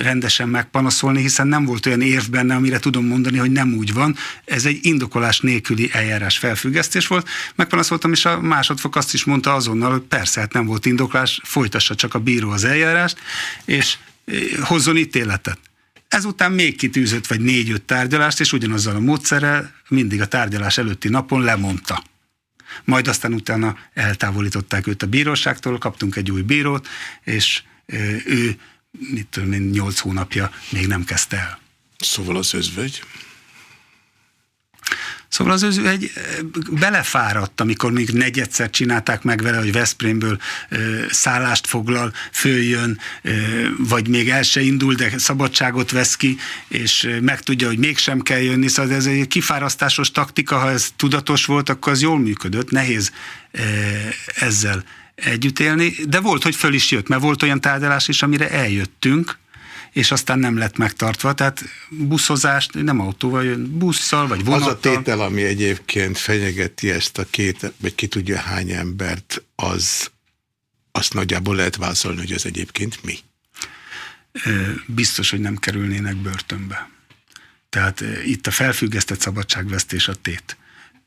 rendesen megpanaszolni, hiszen nem volt olyan érv benne, amire tudom mondani, hogy nem úgy van. Ez egy indokolás nélküli eljárás felfüggesztés volt. Megpanaszoltam, és a másodfok azt is mondta azonnal, hogy persze, hát nem volt indoklás, folytassa csak a bíró az eljárást, és hozzon ítéletet. Ezután még kitűzött vagy négy-öt tárgyalást, és ugyanazzal a módszerrel mindig a tárgyalás előtti napon lemondta majd aztán utána eltávolították őt a bíróságtól, kaptunk egy új bírót, és ő, mit tudom én, nyolc hónapja még nem kezdte el. Szóval az özvegy? Szóval az ő egy belefáradt, amikor még negyedszer csinálták meg vele, hogy Veszprémből ö, szállást foglal, följön, ö, vagy még el se indul, de szabadságot vesz ki, és megtudja, hogy mégsem kell jönni. Szóval ez egy kifárasztásos taktika, ha ez tudatos volt, akkor az jól működött. Nehéz ö, ezzel együtt élni, de volt, hogy föl is jött, mert volt olyan tárgyalás is, amire eljöttünk, és aztán nem lett megtartva. Tehát buszozást, nem autóval jön, busszal vagy vonattal. Az a tétel, ami egyébként fenyegeti ezt a két, vagy ki tudja hány embert, az azt nagyjából lehet vázolni, hogy az egyébként mi? Biztos, hogy nem kerülnének börtönbe. Tehát itt a felfüggesztett szabadságvesztés a tét.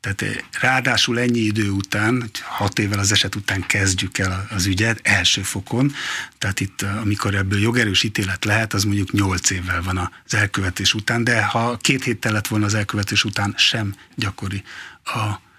Tehát eh, ráadásul ennyi idő után, hat évvel az eset után kezdjük el az ügyet, első fokon, tehát itt eh, amikor ebből jogerős ítélet lehet, az mondjuk nyolc évvel van az elkövetés után, de ha két héttel lett volna az elkövetés után, sem gyakori a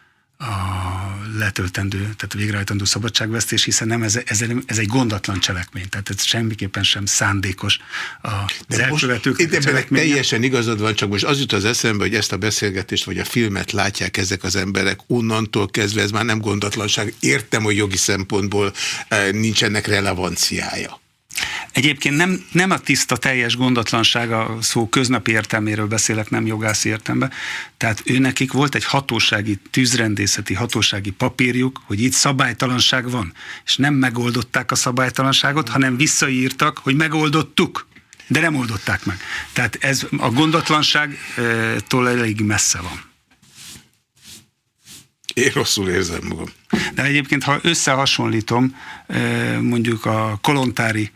a letöltendő, tehát a végrehajtandó szabadságvesztés, hiszen nem ez, ez, ez egy gondatlan cselekmény, tehát ez semmiképpen sem szándékos a De elkövetők. Itt ebben teljesen igazad van, csak most az jut az eszembe, hogy ezt a beszélgetést vagy a filmet látják ezek az emberek, onnantól kezdve ez már nem gondatlanság. Értem, hogy jogi szempontból eh, nincsenek relevanciája. Egyébként nem, nem a tiszta teljes gondatlanság a szó köznapi értelméről beszélek, nem jogászi értelme. Tehát ő nekik volt egy hatósági, tűzrendészeti hatósági papírjuk, hogy itt szabálytalanság van. És nem megoldották a szabálytalanságot, hanem visszaírtak, hogy megoldottuk. De nem oldották meg. Tehát ez a gondatlanságtól elég messze van. Én rosszul érzem magam. De egyébként, ha összehasonlítom eh, mondjuk a kolontári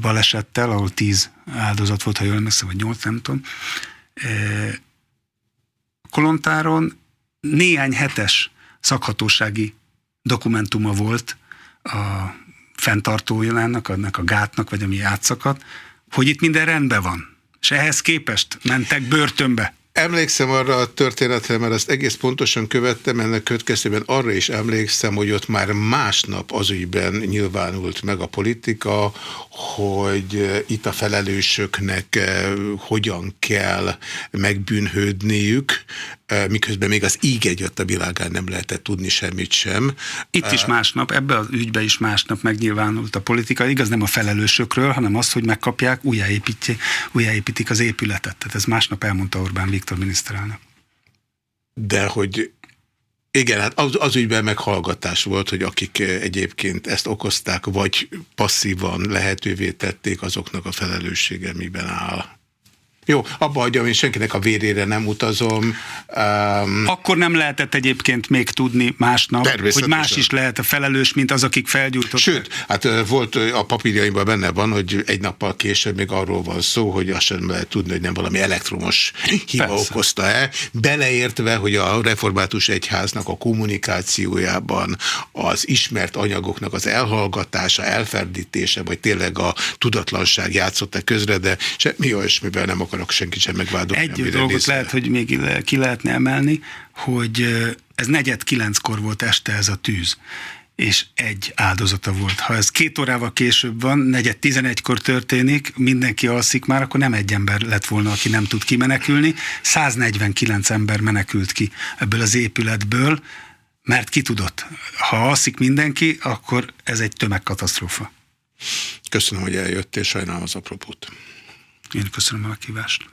balesettel, ahol tíz áldozat volt, ha jól emlékszem, vagy nyolc, nem tudom. Kolontáron néhány hetes szakhatósági dokumentuma volt a fenntartójának, annak a gátnak, vagy ami átszakadt, hogy itt minden rendben van. És ehhez képest mentek börtönbe. Emlékszem arra a történetre, mert azt egész pontosan követtem, ennek következtében arra is emlékszem, hogy ott már másnap az ügyben nyilvánult meg a politika, hogy eh, itt a felelősöknek eh, hogyan kell megbűnhődniük, miközben még az íg egyet a világán nem lehetett tudni semmit sem. Itt is másnap, ebbe az ügybe is másnap megnyilvánult a politika. Igaz, nem a felelősökről, hanem az, hogy megkapják, újjáépítik, újjáépítik az épületet. Tehát ez másnap elmondta Orbán Viktor miniszterelnök. De hogy igen, hát az, az ügyben meghallgatás volt, hogy akik egyébként ezt okozták, vagy passzívan lehetővé tették, azoknak a felelőssége miben áll. Jó, abba hagyjam, én senkinek a vérére nem utazom. Um, Akkor nem lehetett egyébként még tudni másnap, hogy más is lehet a felelős, mint az, akik felgyújtották. Sőt, hát volt a papírjaimban benne van, hogy egy nappal később még arról van szó, hogy azt sem lehet tudni, hogy nem valami elektromos hiba okozta-e, beleértve, hogy a református egyháznak a kommunikációjában az ismert anyagoknak az elhallgatása, elferdítése, vagy tényleg a tudatlanság játszott-e közre, de semmi olyasmivel nem akarok senkit sem megvádolni. Egy dolgot nézve. lehet, hogy még ki lehetne emelni, hogy ez negyed kilenckor volt este ez a tűz és egy áldozata volt. Ha ez két órával később van, negyed tizenegykor történik, mindenki alszik már, akkor nem egy ember lett volna, aki nem tud kimenekülni. 149 ember menekült ki ebből az épületből, mert ki tudott. Ha alszik mindenki, akkor ez egy tömegkatasztrófa. Köszönöm, hogy eljött, és sajnálom az apropót. Én köszönöm a kívást.